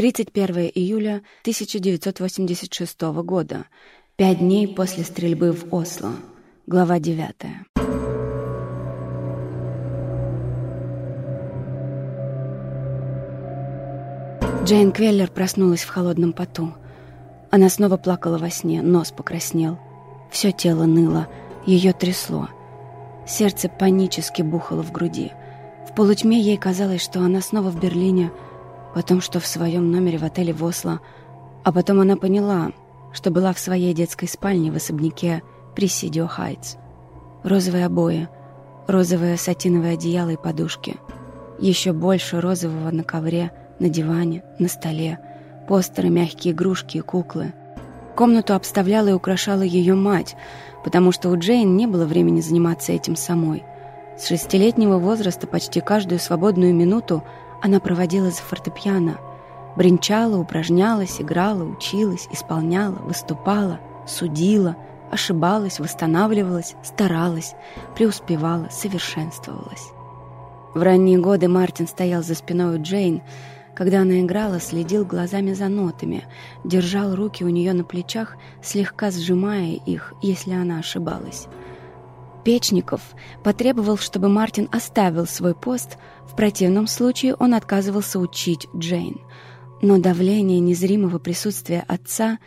31 июля 1986 года. Пять дней после стрельбы в Осло. Глава 9. Джейн Квеллер проснулась в холодном поту. Она снова плакала во сне, нос покраснел. Все тело ныло, ее трясло. Сердце панически бухало в груди. В полутьме ей казалось, что она снова в Берлине — потом, что в своем номере в отеле в а потом она поняла, что была в своей детской спальне в особняке Присидио Хайтс. Розовые обои, розовое сатиновое одеяло и подушки. Еще больше розового на ковре, на диване, на столе, постеры, мягкие игрушки и куклы. Комнату обставляла и украшала ее мать, потому что у Джейн не было времени заниматься этим самой. С шестилетнего возраста почти каждую свободную минуту она проводила за фортепиано, бренчала, упражнялась, играла, училась, исполняла, выступала, судила, ошибалась, восстанавливалась, старалась, преуспевала, совершенствовалась. В ранние годы Мартин стоял за спиной у Джейн, когда она играла, следил глазами за нотами, держал руки у нее на плечах, слегка сжимая их, если она ошибалась. Печников потребовал, чтобы Мартин оставил свой пост, в противном случае он отказывался учить Джейн. Но давление незримого присутствия отца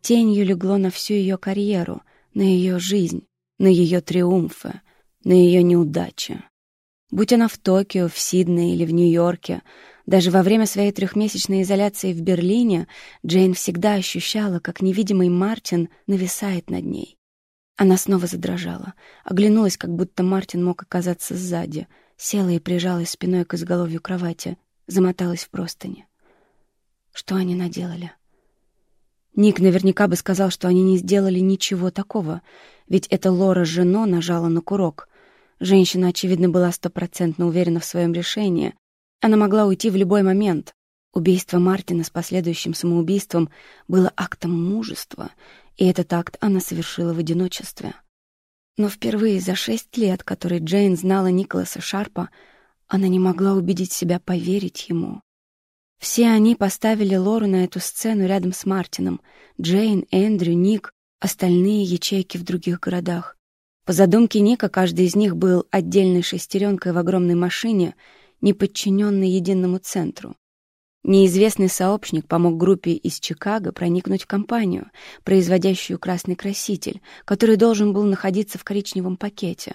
тенью легло на всю ее карьеру, на ее жизнь, на ее триумфы, на ее неудачи. Будь она в Токио, в Сиднее или в Нью-Йорке, даже во время своей трехмесячной изоляции в Берлине Джейн всегда ощущала, как невидимый Мартин нависает над ней. Она снова задрожала, оглянулась, как будто Мартин мог оказаться сзади, села и прижалась спиной к изголовью кровати, замоталась в простыни. Что они наделали? Ник наверняка бы сказал, что они не сделали ничего такого, ведь это Лора Жено нажала на курок. Женщина, очевидно, была стопроцентно уверена в своем решении. Она могла уйти в любой момент. Убийство Мартина с последующим самоубийством было актом мужества — и этот акт она совершила в одиночестве. Но впервые за шесть лет, которые Джейн знала Николаса Шарпа, она не могла убедить себя поверить ему. Все они поставили Лору на эту сцену рядом с Мартином. Джейн, Эндрю, Ник, остальные ячейки в других городах. По задумке Ника, каждый из них был отдельной шестеренкой в огромной машине, не подчиненной единому центру. Неизвестный сообщник помог группе из Чикаго проникнуть в компанию, производящую красный краситель, который должен был находиться в коричневом пакете.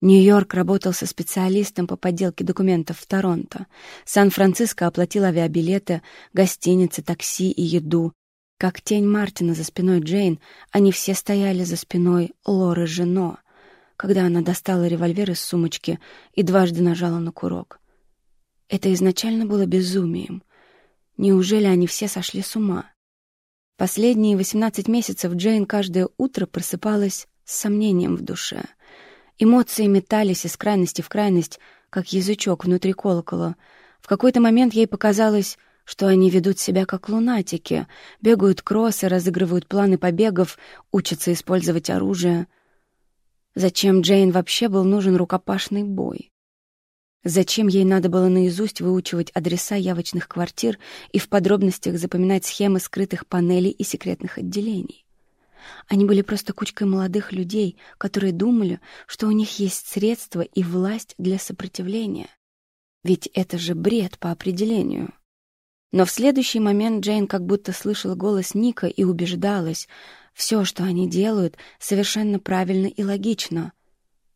Нью-Йорк работал со специалистом по подделке документов в Торонто. Сан-Франциско оплатил авиабилеты, гостиницы, такси и еду. Как тень Мартина за спиной Джейн, они все стояли за спиной Лоры Жено, когда она достала револьвер из сумочки и дважды нажала на курок. Это изначально было безумием. Неужели они все сошли с ума? Последние 18 месяцев Джейн каждое утро просыпалась с сомнением в душе. Эмоции метались из крайности в крайность, как язычок внутри колокола. В какой-то момент ей показалось, что они ведут себя как лунатики, бегают кроссы, разыгрывают планы побегов, учатся использовать оружие. Зачем Джейн вообще был нужен рукопашный бой? Зачем ей надо было наизусть выучивать адреса явочных квартир и в подробностях запоминать схемы скрытых панелей и секретных отделений? Они были просто кучкой молодых людей, которые думали, что у них есть средства и власть для сопротивления. Ведь это же бред по определению. Но в следующий момент Джейн как будто слышала голос Ника и убеждалась, все, что они делают, совершенно правильно и логично.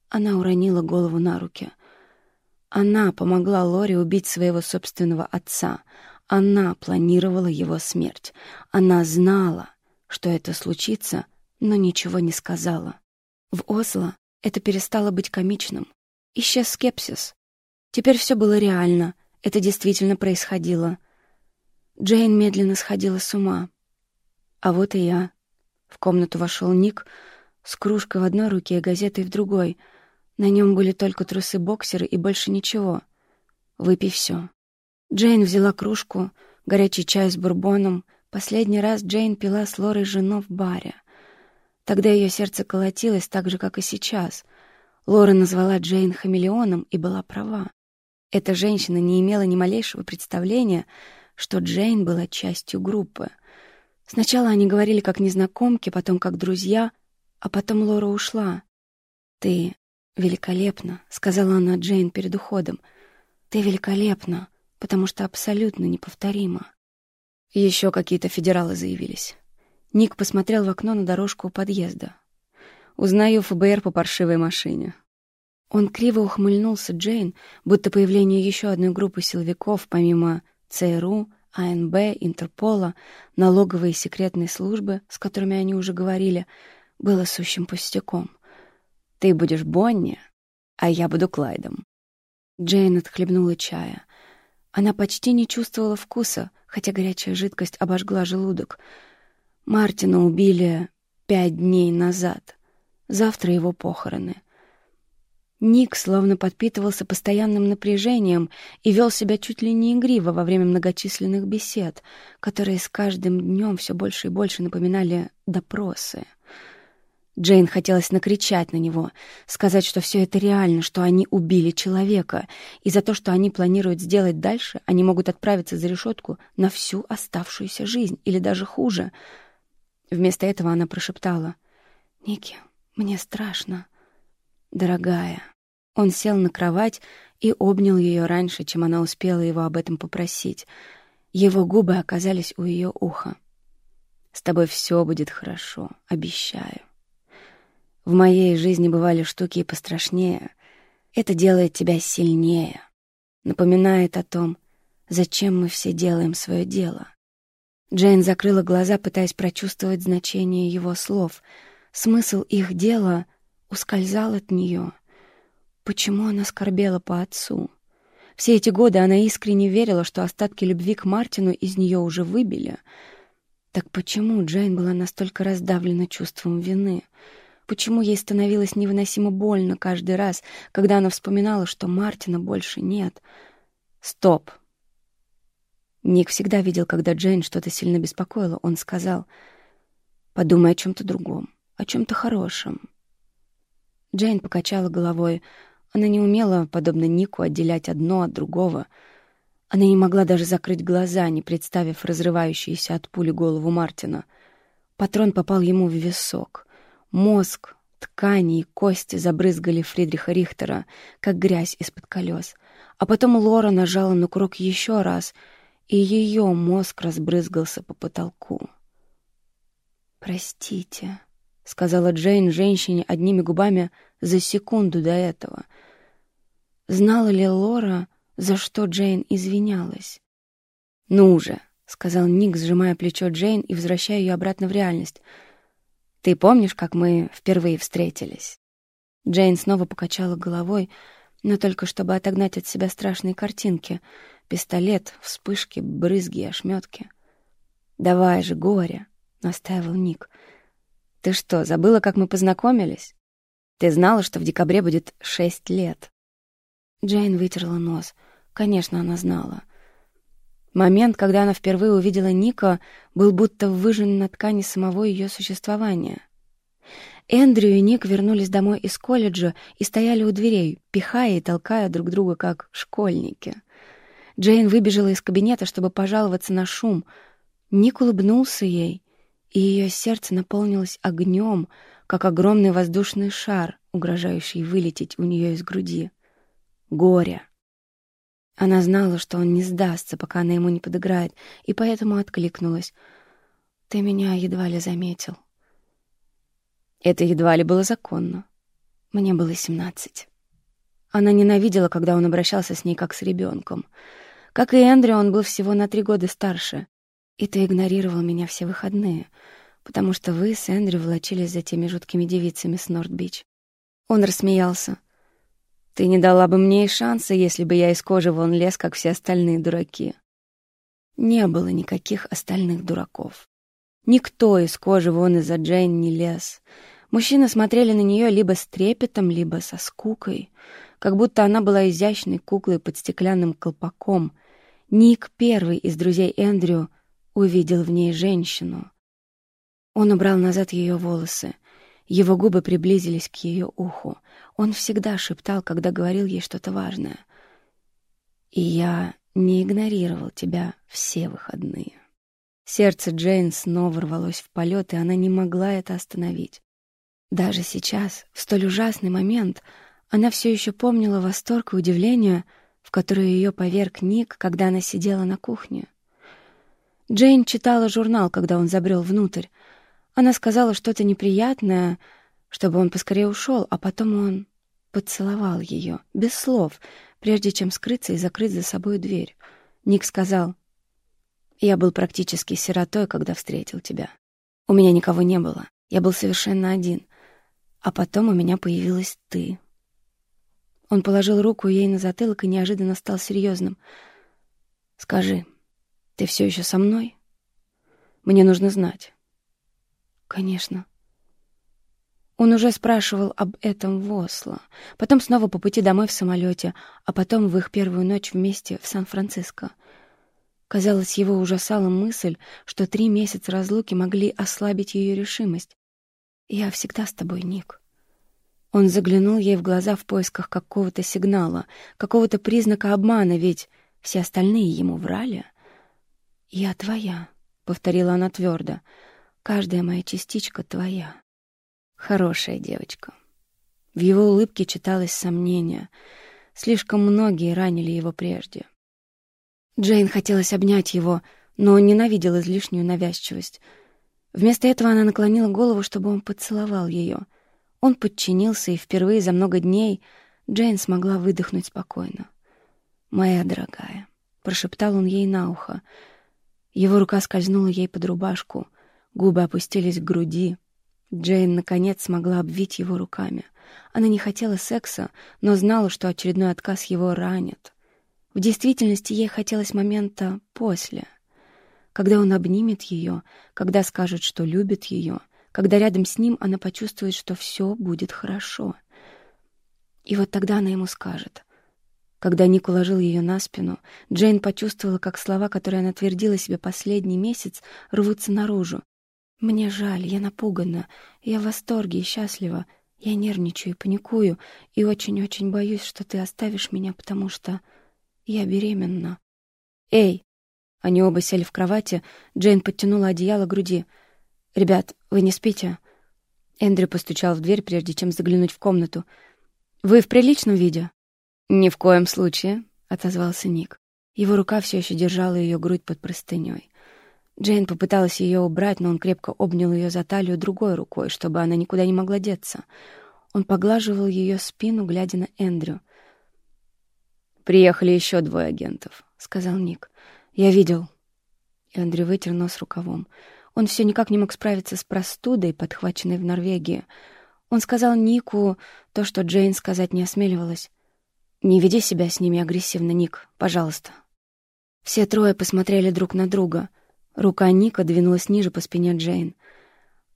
Она уронила голову на руки — она помогла Лори убить своего собственного отца. Она планировала его смерть. Она знала, что это случится, но ничего не сказала. В Осло это перестало быть комичным. Исчез скепсис. Теперь все было реально. Это действительно происходило. Джейн медленно сходила с ума. А вот и я. В комнату вошел Ник с кружкой в одной руке и газетой в другой — на нем были только трусы-боксеры и больше ничего. Выпей все. Джейн взяла кружку, горячий чай с бурбоном. Последний раз Джейн пила с Лорой жену в баре. Тогда ее сердце колотилось так же, как и сейчас. Лора назвала Джейн хамелеоном и была права. Эта женщина не имела ни малейшего представления, что Джейн была частью группы. Сначала они говорили как незнакомки, потом как друзья, а потом Лора ушла. «Ты великолепна», — сказала она Джейн перед уходом. «Ты великолепна, потому что абсолютно неповторима». Еще какие-то федералы заявились. Ник посмотрел в окно на дорожку у подъезда. «Узнаю ФБР по паршивой машине». Он криво ухмыльнулся Джейн, будто появление еще одной группы силовиков, помимо ЦРУ, АНБ, Интерпола, налоговой и секретной службы, с которыми они уже говорили, было сущим пустяком. «Ты будешь Бонни, а я буду Клайдом». Джейн отхлебнула чая. Она почти не чувствовала вкуса, хотя горячая жидкость обожгла желудок. Мартина убили пять дней назад. Завтра его похороны — Ник словно подпитывался постоянным напряжением и вел себя чуть ли не игриво во время многочисленных бесед, которые с каждым днем все больше и больше напоминали допросы. Джейн хотелось накричать на него, сказать, что все это реально, что они убили человека, и за то, что они планируют сделать дальше, они могут отправиться за решетку на всю оставшуюся жизнь, или даже хуже. Вместо этого она прошептала, «Ники, мне страшно, дорогая». Он сел на кровать и обнял ее раньше, чем она успела его об этом попросить. Его губы оказались у ее уха. «С тобой все будет хорошо, обещаю. В моей жизни бывали штуки и пострашнее. Это делает тебя сильнее, напоминает о том, зачем мы все делаем свое дело». Джейн закрыла глаза, пытаясь прочувствовать значение его слов. Смысл их дела ускользал от нее — Почему она скорбела по отцу? Все эти годы она искренне верила, что остатки любви к Мартину из нее уже выбили. Так почему Джейн была настолько раздавлена чувством вины? Почему ей становилось невыносимо больно каждый раз, когда она вспоминала, что Мартина больше нет? Стоп! Ник всегда видел, когда Джейн что-то сильно беспокоило. Он сказал, «Подумай о чем-то другом, о чем-то хорошем». Джейн покачала головой, она не умела, подобно Нику, отделять одно от другого. Она не могла даже закрыть глаза, не представив разрывающуюся от пули голову Мартина. Патрон попал ему в висок. Мозг, ткани и кости забрызгали Фридриха Рихтера, как грязь из-под колес. А потом Лора нажала на курок еще раз, и ее мозг разбрызгался по потолку. «Простите», — сказала Джейн женщине одними губами за секунду до этого — Знала ли Лора, за что Джейн извинялась? «Ну же», — сказал Ник, сжимая плечо Джейн и возвращая ее обратно в реальность. «Ты помнишь, как мы впервые встретились?» Джейн снова покачала головой, но только чтобы отогнать от себя страшные картинки. Пистолет, вспышки, брызги и ошметки. «Давай же, горе», — настаивал Ник. «Ты что, забыла, как мы познакомились? Ты знала, что в декабре будет шесть лет?» Джейн вытерла нос. Конечно, она знала. Момент, когда она впервые увидела Ника, был будто выжжен на ткани самого ее существования. Эндрю и Ник вернулись домой из колледжа и стояли у дверей, пихая и толкая друг друга, как школьники. Джейн выбежала из кабинета, чтобы пожаловаться на шум. Ник улыбнулся ей, и ее сердце наполнилось огнем, как огромный воздушный шар, угрожающий вылететь у нее из груди горя. Она знала, что он не сдастся, пока она ему не подыграет, и поэтому откликнулась. «Ты меня едва ли заметил». Это едва ли было законно. Мне было семнадцать. Она ненавидела, когда он обращался с ней как с ребенком. Как и Эндрю, он был всего на три года старше. И ты игнорировал меня все выходные, потому что вы с Эндрю влачились за теми жуткими девицами с Норд-Бич. Он рассмеялся. Ты не дала бы мне и шанса, если бы я из кожи вон лез, как все остальные дураки. Не было никаких остальных дураков. Никто из кожи вон из-за Джейн не лез. Мужчины смотрели на нее либо с трепетом, либо со скукой, как будто она была изящной куклой под стеклянным колпаком. Ник, первый из друзей Эндрю, увидел в ней женщину. Он убрал назад ее волосы. Его губы приблизились к ее уху. Он всегда шептал, когда говорил ей что-то важное. И я не игнорировал тебя все выходные. Сердце Джейн снова рвалось в полет, и она не могла это остановить. Даже сейчас, в столь ужасный момент, она все еще помнила восторг и удивление, в которое ее поверг Ник, когда она сидела на кухне. Джейн читала журнал, когда он забрел внутрь. Она сказала что-то неприятное, чтобы он поскорее ушел, а потом он поцеловал ее, без слов, прежде чем скрыться и закрыть за собой дверь. Ник сказал, «Я был практически сиротой, когда встретил тебя. У меня никого не было, я был совершенно один. А потом у меня появилась ты». Он положил руку ей на затылок и неожиданно стал серьезным. «Скажи, ты все еще со мной? Мне нужно знать». «Конечно», он уже спрашивал об этом в Осло, потом снова по пути домой в самолете, а потом в их первую ночь вместе в Сан-Франциско. Казалось, его ужасала мысль, что три месяца разлуки могли ослабить ее решимость. «Я всегда с тобой, Ник». Он заглянул ей в глаза в поисках какого-то сигнала, какого-то признака обмана, ведь все остальные ему врали. «Я твоя», — повторила она твердо. «Каждая моя частичка твоя». Хорошая девочка. В его улыбке читалось сомнение. Слишком многие ранили его прежде. Джейн хотелось обнять его, но он ненавидел излишнюю навязчивость. Вместо этого она наклонила голову, чтобы он поцеловал ее. Он подчинился, и впервые за много дней Джейн смогла выдохнуть спокойно. «Моя дорогая», — прошептал он ей на ухо. Его рука скользнула ей под рубашку, губы опустились к груди, Джейн, наконец, смогла обвить его руками. Она не хотела секса, но знала, что очередной отказ его ранит. В действительности ей хотелось момента после. Когда он обнимет ее, когда скажет, что любит ее, когда рядом с ним она почувствует, что все будет хорошо. И вот тогда она ему скажет. Когда Ник уложил ее на спину, Джейн почувствовала, как слова, которые она твердила себе последний месяц, рвутся наружу, мне жаль, я напугана, я в восторге и счастлива. Я нервничаю и паникую, и очень-очень боюсь, что ты оставишь меня, потому что я беременна. Эй! Они оба сели в кровати, Джейн подтянула одеяло к груди. «Ребят, вы не спите?» Эндрю постучал в дверь, прежде чем заглянуть в комнату. «Вы в приличном виде?» «Ни в коем случае», — отозвался Ник. Его рука все еще держала ее грудь под простыней. Джейн попыталась ее убрать, но он крепко обнял ее за талию другой рукой, чтобы она никуда не могла деться. Он поглаживал ее спину, глядя на Эндрю. «Приехали еще двое агентов», — сказал Ник. «Я видел». Эндрю вытер нос рукавом. Он все никак не мог справиться с простудой, подхваченной в Норвегии. Он сказал Нику то, что Джейн сказать не осмеливалась. «Не веди себя с ними агрессивно, Ник, пожалуйста». Все трое посмотрели друг на друга — Рука Ника двинулась ниже по спине Джейн.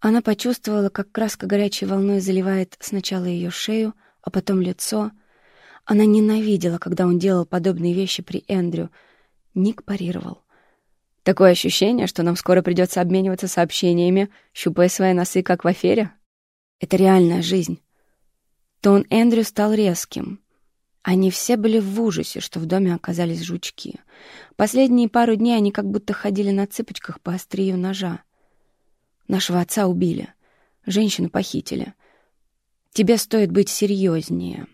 Она почувствовала, как краска горячей волной заливает сначала ее шею, а потом лицо. Она ненавидела, когда он делал подобные вещи при Эндрю. Ник парировал. «Такое ощущение, что нам скоро придется обмениваться сообщениями, щупая свои носы, как в афере. Это реальная жизнь». Тон Эндрю стал резким. Они все были в ужасе, что в доме оказались жучки. Последние пару дней они как будто ходили на цыпочках по острию ножа. Нашего отца убили. Женщину похитили. Тебе стоит быть серьезнее.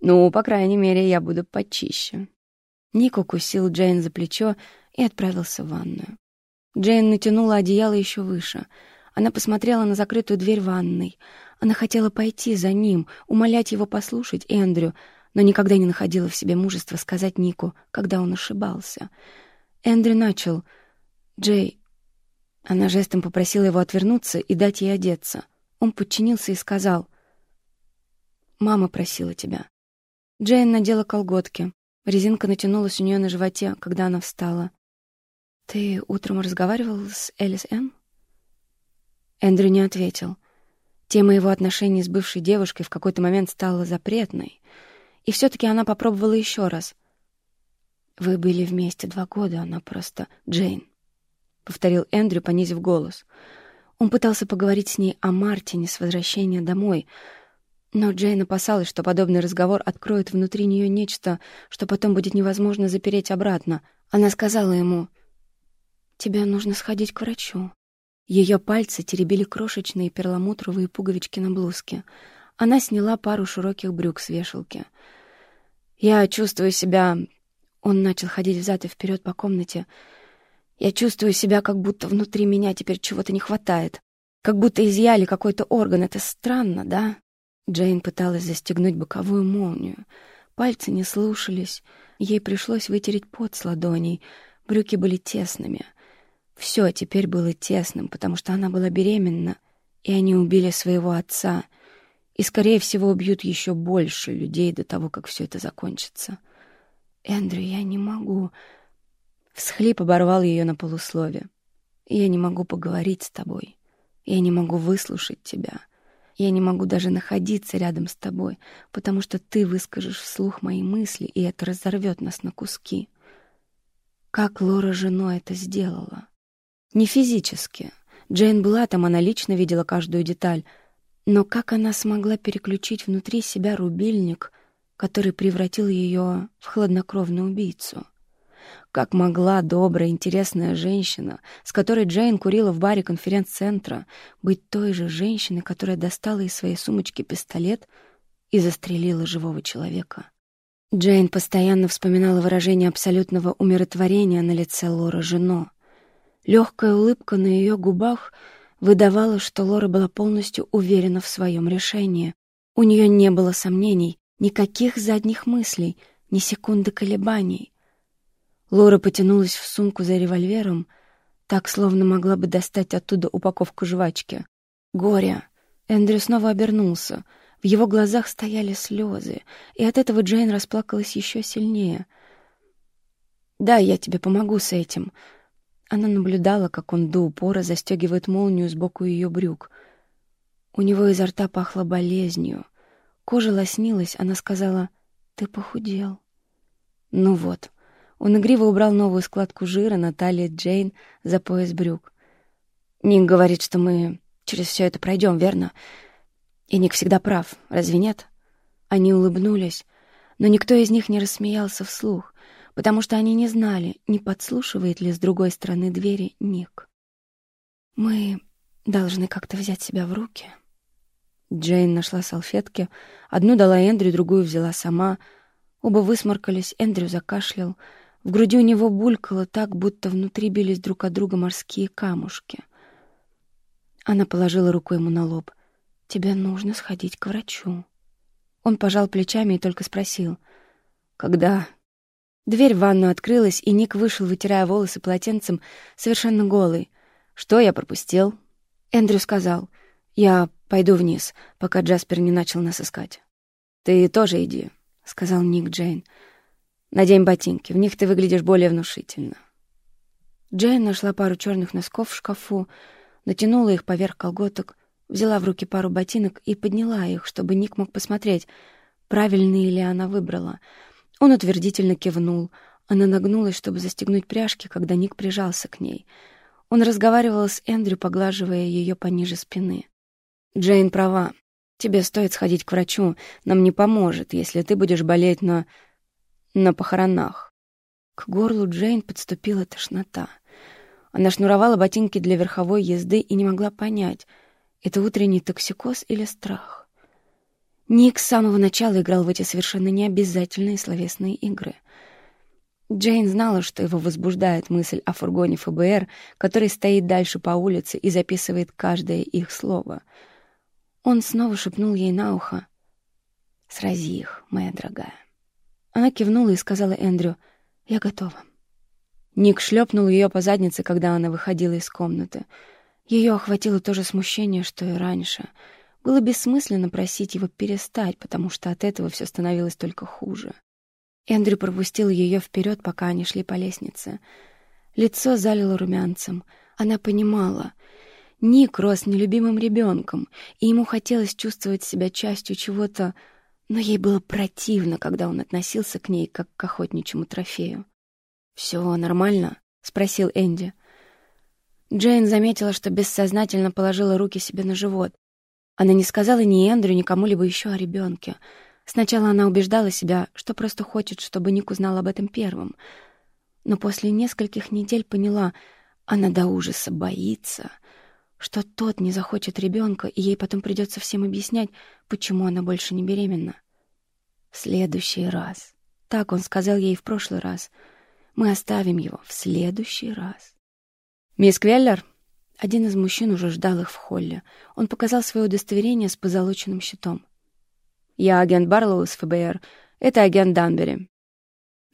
Ну, по крайней мере, я буду почище. Ник укусил Джейн за плечо и отправился в ванную. Джейн натянула одеяло еще выше. Она посмотрела на закрытую дверь ванной — она хотела пойти за ним, умолять его послушать Эндрю, но никогда не находила в себе мужества сказать Нику, когда он ошибался. Эндрю начал. «Джей...» Она жестом попросила его отвернуться и дать ей одеться. Он подчинился и сказал. «Мама просила тебя». Джейн надела колготки. Резинка натянулась у нее на животе, когда она встала. «Ты утром разговаривал с Элис М?» Эндрю не ответил. Тема его отношений с бывшей девушкой в какой-то момент стала запретной. И все-таки она попробовала еще раз. «Вы были вместе два года, она просто Джейн», — повторил Эндрю, понизив голос. Он пытался поговорить с ней о Мартине с возвращения домой. Но Джейн опасалась, что подобный разговор откроет внутри нее нечто, что потом будет невозможно запереть обратно. Она сказала ему, «Тебе нужно сходить к врачу». Ее пальцы теребили крошечные перламутровые пуговички на блузке. Она сняла пару широких брюк с вешалки. «Я чувствую себя...» Он начал ходить взад и вперед по комнате. «Я чувствую себя, как будто внутри меня теперь чего-то не хватает. Как будто изъяли какой-то орган. Это странно, да?» Джейн пыталась застегнуть боковую молнию. Пальцы не слушались. Ей пришлось вытереть пот с ладоней. Брюки были тесными. Все теперь было тесным, потому что она была беременна, и они убили своего отца. И, скорее всего, убьют еще больше людей до того, как все это закончится. «Эндрю, я не могу...» Всхлип оборвал ее на полуслове. «Я не могу поговорить с тобой. Я не могу выслушать тебя. Я не могу даже находиться рядом с тобой, потому что ты выскажешь вслух мои мысли, и это разорвет нас на куски. Как Лора Жено это сделала? Не физически. Джейн была там, она лично видела каждую деталь. Но как она смогла переключить внутри себя рубильник, который превратил ее в хладнокровную убийцу? Как могла добрая, интересная женщина, с которой Джейн курила в баре конференц-центра, быть той же женщиной, которая достала из своей сумочки пистолет и застрелила живого человека? Джейн постоянно вспоминала выражение абсолютного умиротворения на лице Лора Жено. Легкая улыбка на ее губах выдавала, что Лора была полностью уверена в своем решении. У нее не было сомнений, никаких задних мыслей, ни секунды колебаний. Лора потянулась в сумку за револьвером, так, словно могла бы достать оттуда упаковку жвачки. Горе! Эндрю снова обернулся. В его глазах стояли слезы, и от этого Джейн расплакалась еще сильнее. «Да, я тебе помогу с этим». Она наблюдала, как он до упора застегивает молнию сбоку ее брюк. У него изо рта пахло болезнью. Кожа лоснилась, она сказала, «Ты похудел». «Ну вот». Он игриво убрал новую складку жира на талии Джейн за пояс брюк. «Ник говорит, что мы через все это пройдем, верно? И Ник всегда прав, разве нет?» Они улыбнулись, но никто из них не рассмеялся вслух, потому что они не знали, не подслушивает ли с другой стороны двери Ник. «Мы должны как-то взять себя в руки». Джейн нашла салфетки, одну дала Эндрю, другую взяла сама. Оба высморкались, Эндрю закашлял — в груди у него булькало так, будто внутри бились друг от друга морские камушки. Она положила руку ему на лоб. «Тебе нужно сходить к врачу». Он пожал плечами и только спросил. «Когда?» Дверь в ванну открылась, и Ник вышел, вытирая волосы полотенцем, совершенно голый. «Что я пропустил?» Эндрю сказал. «Я пойду вниз, пока Джаспер не начал нас искать». «Ты тоже иди», — сказал Ник Джейн. Надень ботинки, в них ты выглядишь более внушительно. Джейн нашла пару черных носков в шкафу, натянула их поверх колготок, взяла в руки пару ботинок и подняла их, чтобы Ник мог посмотреть, правильные ли она выбрала. Он утвердительно кивнул. Она нагнулась, чтобы застегнуть пряжки, когда Ник прижался к ней. Он разговаривал с Эндрю, поглаживая ее пониже спины. «Джейн права. Тебе стоит сходить к врачу. Нам не поможет, если ты будешь болеть, но на похоронах. К горлу Джейн подступила тошнота. Она шнуровала ботинки для верховой езды и не могла понять, это утренний токсикоз или страх. Ник с самого начала играл в эти совершенно необязательные словесные игры. Джейн знала, что его возбуждает мысль о фургоне ФБР, который стоит дальше по улице и записывает каждое их слово. Он снова шепнул ей на ухо «Срази их, моя дорогая». Она кивнула и сказала Эндрю, «Я готова». Ник шлепнул ее по заднице, когда она выходила из комнаты. Ее охватило то же смущение, что и раньше. Было бессмысленно просить его перестать, потому что от этого все становилось только хуже. Эндрю пропустил ее вперед, пока они шли по лестнице. Лицо залило румянцем. Она понимала. Ник рос нелюбимым ребенком, и ему хотелось чувствовать себя частью чего-то но ей было противно, когда он относился к ней как к охотничьему трофею. «Все нормально?» — спросил Энди. Джейн заметила, что бессознательно положила руки себе на живот. Она не сказала ни Эндрю, ни кому-либо еще о ребенке. Сначала она убеждала себя, что просто хочет, чтобы Ник узнал об этом первым. Но после нескольких недель поняла, она до ужаса боится, что тот не захочет ребенка, и ей потом придется всем объяснять, почему она больше не беременна. В следующий раз. Так он сказал ей в прошлый раз. Мы оставим его в следующий раз. «Мисс Квеллер?» Один из мужчин уже ждал их в холле. Он показал свое удостоверение с позолоченным щитом. «Я агент Барлоу из ФБР. Это агент Данбери».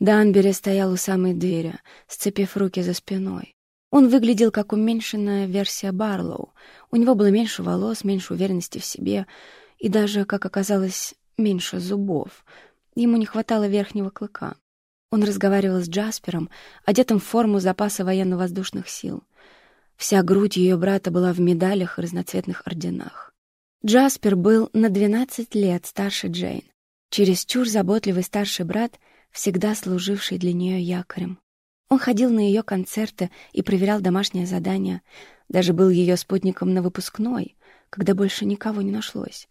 Данбери стоял у самой двери, сцепив руки за спиной. Он выглядел как уменьшенная версия Барлоу. У него было меньше волос, меньше уверенности в себе и даже, как оказалось, меньше зубов. Ему не хватало верхнего клыка. Он разговаривал с Джаспером, одетым в форму запаса военно-воздушных сил — Вся грудь ее брата была в медалях и разноцветных орденах. Джаспер был на 12 лет старше Джейн. Чересчур заботливый старший брат, всегда служивший для нее якорем. Он ходил на ее концерты и проверял домашние задания, даже был ее спутником на выпускной, когда больше никого не нашлось.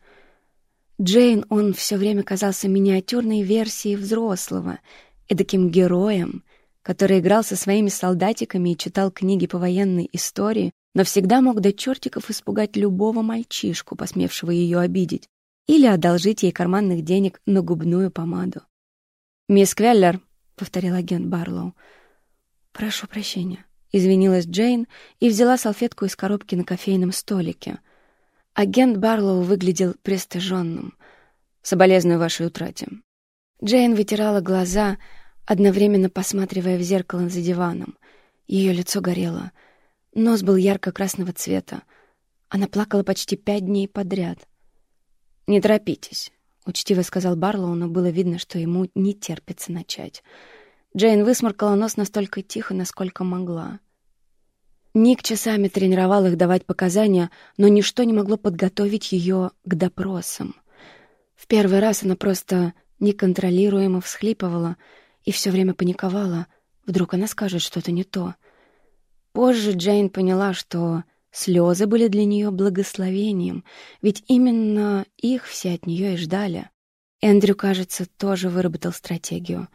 Джейн он все время казался миниатюрной версией взрослого, эдаким героем — который играл со своими солдатиками и читал книги по военной истории, но всегда мог до чертиков испугать любого мальчишку, посмевшего ее обидеть, или одолжить ей карманных денег на губную помаду. «Мисс Квеллер», — повторил агент Барлоу. «Прошу прощения», — извинилась Джейн и взяла салфетку из коробки на кофейном столике. Агент Барлоу выглядел пристыженным. «Соболезную вашей утрате». Джейн вытирала глаза, одновременно посматривая в зеркало за диваном. Ее лицо горело. Нос был ярко-красного цвета. Она плакала почти пять дней подряд. «Не торопитесь», — учтиво сказал Барлоу, но было видно, что ему не терпится начать. Джейн высморкала нос настолько тихо, насколько могла. Ник часами тренировал их давать показания, но ничто не могло подготовить ее к допросам. В первый раз она просто неконтролируемо всхлипывала — и все время паниковала. Вдруг она скажет что-то не то. Позже Джейн поняла, что слезы были для нее благословением, ведь именно их все от нее и ждали. Эндрю, кажется, тоже выработал стратегию.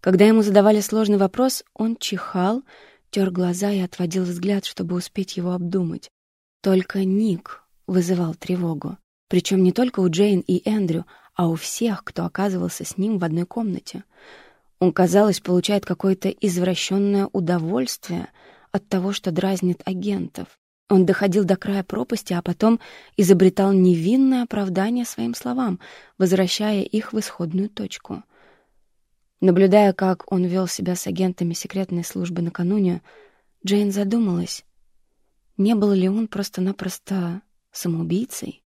Когда ему задавали сложный вопрос, он чихал, тер глаза и отводил взгляд, чтобы успеть его обдумать. Только Ник вызывал тревогу. Причем не только у Джейн и Эндрю, а у всех, кто оказывался с ним в одной комнате — он, казалось, получает какое-то извращенное удовольствие от того, что дразнит агентов. Он доходил до края пропасти, а потом изобретал невинное оправдание своим словам, возвращая их в исходную точку. Наблюдая, как он вел себя с агентами секретной службы накануне, Джейн задумалась, не был ли он просто-напросто самоубийцей?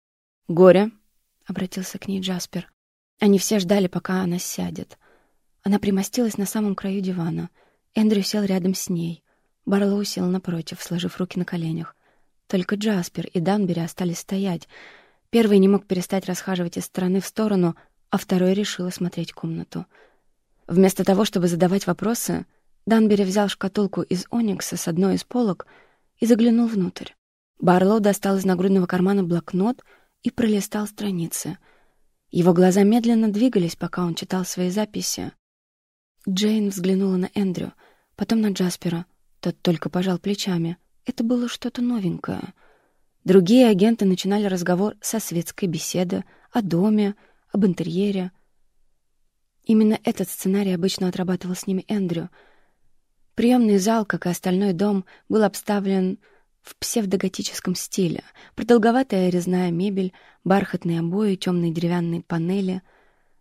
«Горе», — обратился к ней Джаспер. Они все ждали, пока она сядет. Она примостилась на самом краю дивана. Эндрю сел рядом с ней. Барлоу сел напротив, сложив руки на коленях. Только Джаспер и Данбери остались стоять. Первый не мог перестать расхаживать из стороны в сторону, а второй решил осмотреть комнату. Вместо того, чтобы задавать вопросы, Данбери взял шкатулку из оникса с одной из полок и заглянул внутрь. Барлоу достал из нагрудного кармана блокнот и пролистал страницы. Его глаза медленно двигались, пока он читал свои записи. Джейн взглянула на Эндрю, потом на Джаспера. Тот только пожал плечами. Это было что-то новенькое. Другие агенты начинали разговор со светской беседы, о доме, об интерьере. Именно этот сценарий обычно отрабатывал с ними Эндрю. Приемный зал, как и остальной дом, был обставлен в псевдоготическом стиле. Продолговатая резная мебель, бархатные обои, темные деревянные панели —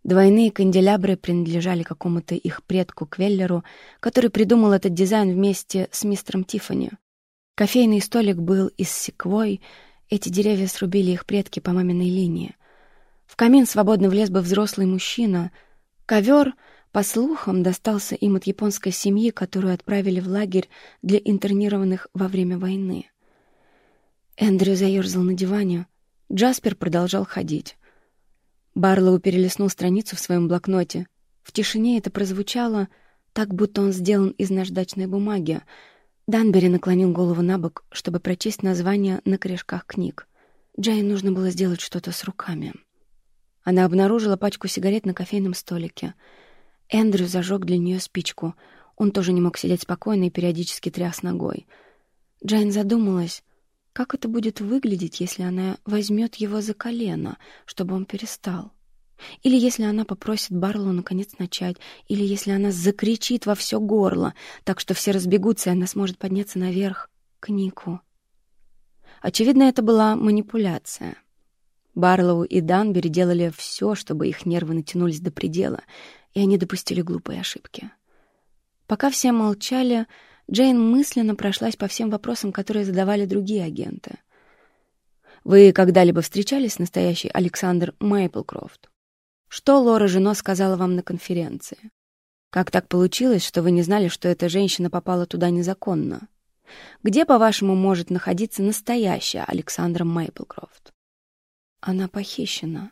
Двойные канделябры принадлежали какому-то их предку Квеллеру, который придумал этот дизайн вместе с мистером Тиффани. Кофейный столик был из секвой, эти деревья срубили их предки по маминой линии. В камин свободно влез бы взрослый мужчина. Ковер, по слухам, достался им от японской семьи, которую отправили в лагерь для интернированных во время войны. Эндрю заерзал на диване. Джаспер продолжал ходить. Барлоу перелистнул страницу в своем блокноте. В тишине это прозвучало так, будто он сделан из наждачной бумаги. Данбери наклонил голову на бок, чтобы прочесть названия на корешках книг. Джейн нужно было сделать что-то с руками. Она обнаружила пачку сигарет на кофейном столике. Эндрю зажег для нее спичку. Он тоже не мог сидеть спокойно и периодически тряс ногой. Джейн задумалась, как это будет выглядеть, если она возьмет его за колено, чтобы он перестал. Или если она попросит Барлоу наконец начать, или если она закричит во все горло, так что все разбегутся, и она сможет подняться наверх к Нику. Очевидно, это была манипуляция. Барлоу и Данбери делали все, чтобы их нервы натянулись до предела, и они допустили глупые ошибки. Пока все молчали, Джейн мысленно прошлась по всем вопросам, которые задавали другие агенты. «Вы когда-либо встречались с настоящей Александр Мейплкрофт? Что Лора Жено сказала вам на конференции? Как так получилось, что вы не знали, что эта женщина попала туда незаконно? Где, по-вашему, может находиться настоящая Александра Мейплкрофт? Она похищена.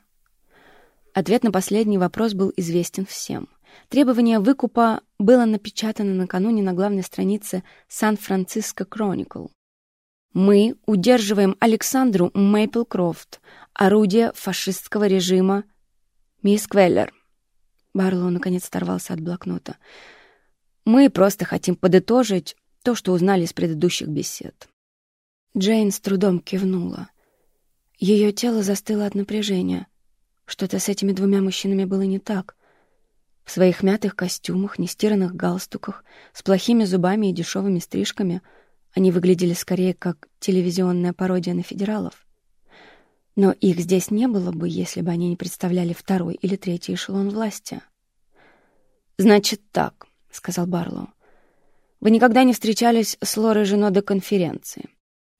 Ответ на последний вопрос был известен всем. Требование выкупа было напечатано накануне на главной странице Сан-Франциско Кроникл. Мы удерживаем Александру Мейплкрофт, орудие фашистского режима «Мисс Квеллер». Барлоу наконец оторвался от блокнота. «Мы просто хотим подытожить то, что узнали из предыдущих бесед». Джейн с трудом кивнула. Ее тело застыло от напряжения. Что-то с этими двумя мужчинами было не так. Своих мятых костюмах, нестиранных галстуках, с плохими зубами и дешевыми стрижками они выглядели скорее как телевизионная пародия на федералов. Но их здесь не было бы, если бы они не представляли второй или третий эшелон власти. «Значит так», — сказал Барлоу. «Вы никогда не встречались с Лорой Жено до конференции.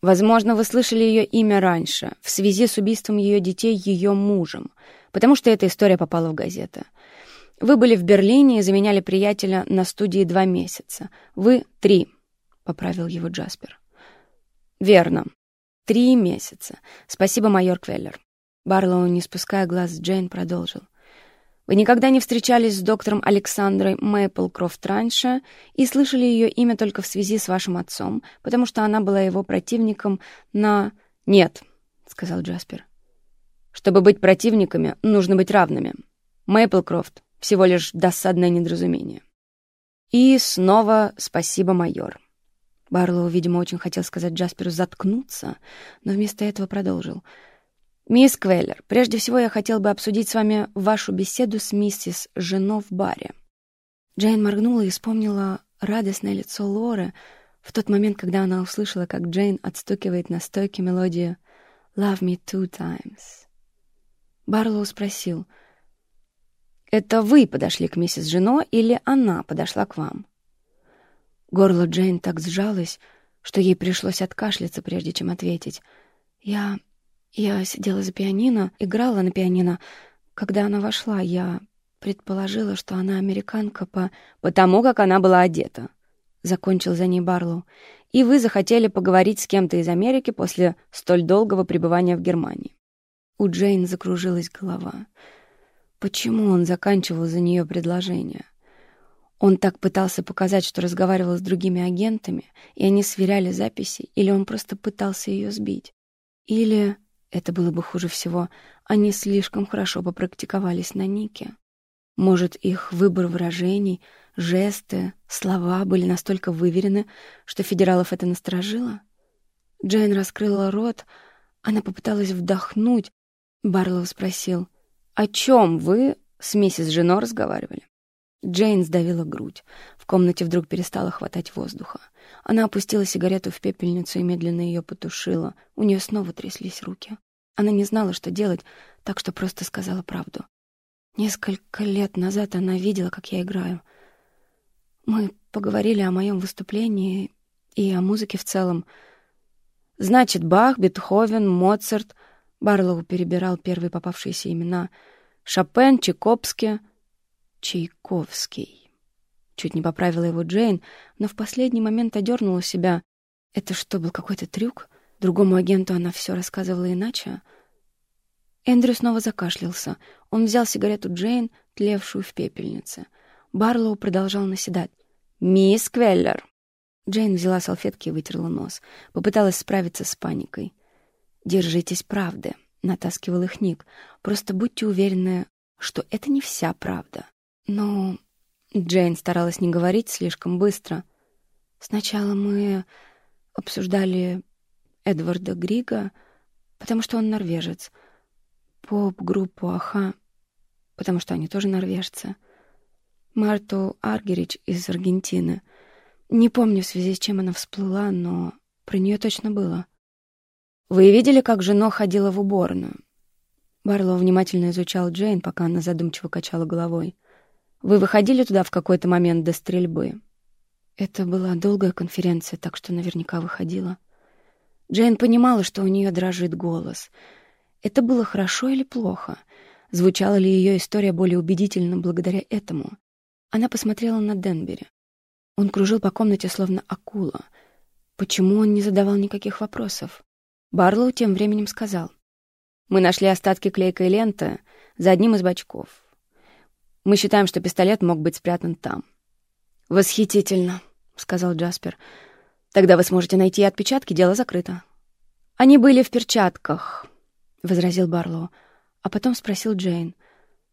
Возможно, вы слышали ее имя раньше, в связи с убийством ее детей ее мужем, потому что эта история попала в газеты. Вы были в Берлине и заменяли приятеля на студии два месяца. Вы — три», — поправил его Джаспер. «Верно. Три месяца. Спасибо, майор Квеллер. Барлоу, не спуская глаз Джейн, продолжил. Вы никогда не встречались с доктором Александрой Мэйплкрофт раньше и слышали ее имя только в связи с вашим отцом, потому что она была его противником на... «Нет», — сказал Джаспер. «Чтобы быть противниками, нужно быть равными. Мэйплкрофт — всего лишь досадное недоразумение». И снова спасибо, майор. Барлоу, видимо, очень хотел сказать Джасперу заткнуться, но вместо этого продолжил. «Мисс Квеллер, прежде всего я хотел бы обсудить с вами вашу беседу с миссис Жено в баре». Джейн моргнула и вспомнила радостное лицо Лоры в тот момент, когда она услышала, как Джейн отстукивает на стойке мелодию «Love me two times». Барлоу спросил, «Это вы подошли к миссис Жено или она подошла к вам?» Горло Джейн так сжалось, что ей пришлось откашляться, прежде чем ответить. «Я... я сидела за пианино, играла на пианино. Когда она вошла, я предположила, что она американка по... потому, как она была одета», — закончил за ней Барлоу. «И вы захотели поговорить с кем-то из Америки после столь долгого пребывания в Германии». У Джейн закружилась голова. Почему он заканчивал за нее предложение? Он так пытался показать, что разговаривал с другими агентами, и они сверяли записи, или он просто пытался ее сбить. Или, это было бы хуже всего, они слишком хорошо попрактиковались на Нике. Может, их выбор выражений, жесты, слова были настолько выверены, что федералов это насторожило? Джейн раскрыла рот, она попыталась вдохнуть. Барлоу спросил, «О чем вы с миссис Жено разговаривали?» Джейн сдавила грудь. В комнате вдруг перестало хватать воздуха. Она опустила сигарету в пепельницу и медленно ее потушила. У нее снова тряслись руки. Она не знала, что делать, так что просто сказала правду. Несколько лет назад она видела, как я играю. Мы поговорили о моем выступлении и о музыке в целом. Значит, Бах, Бетховен, Моцарт... Барлоу перебирал первые попавшиеся имена. Шопен, Чайковский... Чайковский. Чуть не поправила его Джейн, но в последний момент одернула себя. Это что, был какой-то трюк? Другому агенту она все рассказывала иначе? Эндрю снова закашлялся. Он взял сигарету Джейн, тлевшую в пепельнице. Барлоу продолжал наседать. «Мисс Квеллер!» Джейн взяла салфетки и вытерла нос. Попыталась справиться с паникой. «Держитесь правды», — натаскивал их Ник. «Просто будьте уверены, что это не вся правда». Но Джейн старалась не говорить слишком быстро. Сначала мы обсуждали Эдварда Грига, потому что он норвежец, поп-группу Аха, потому что они тоже норвежцы, Марту Аргерич из Аргентины. Не помню, в связи с чем она всплыла, но про нее точно было. «Вы видели, как жена ходила в уборную?» Барлоу внимательно изучал Джейн, пока она задумчиво качала головой. «Вы выходили туда в какой-то момент до стрельбы?» Это была долгая конференция, так что наверняка выходила. Джейн понимала, что у нее дрожит голос. Это было хорошо или плохо? Звучала ли ее история более убедительно благодаря этому? Она посмотрела на Денбери. Он кружил по комнате, словно акула. Почему он не задавал никаких вопросов? Барлоу тем временем сказал. «Мы нашли остатки клейкой ленты за одним из бачков. Мы считаем, что пистолет мог быть спрятан там». «Восхитительно», — сказал Джаспер. «Тогда вы сможете найти отпечатки, дело закрыто». «Они были в перчатках», — возразил Барлоу, а потом спросил Джейн.